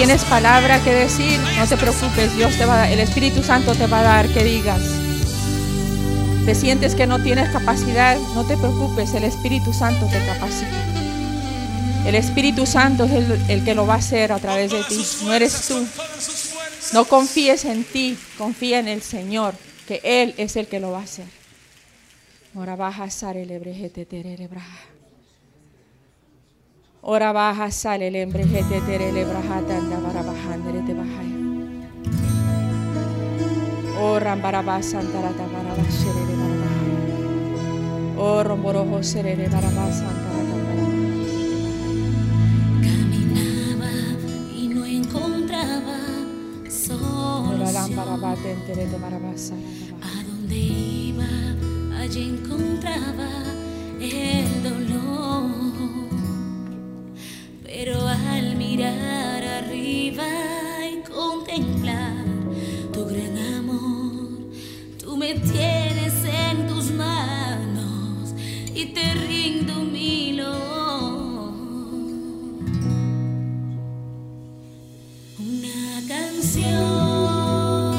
Tienes palabra que decir, no te preocupes, Dios te va a el Espíritu Santo te va a dar que digas. Te sientes que no tienes capacidad, no te preocupes, el Espíritu Santo te capacita. El Espíritu Santo es el, el que lo va a hacer a través de ti, no eres tú. No confíes en ti, confía en el Señor, que Él es el que lo va a hacer. Ora baja terere braja. Ora baja sale lembrejete terele braja tanda bara bajandere te bajaya. Ora baraba santara ta baraba shere bara bajaya. Oh, romborojo serere baraba santara ta baraba. Caminaba y no encontraba Ora lámpara solución. bate entere sara ta baja. A dónde iba, allí encontraba el dolor. Pero al mirar arriba y contemplar tu gran amor, tú me tienes.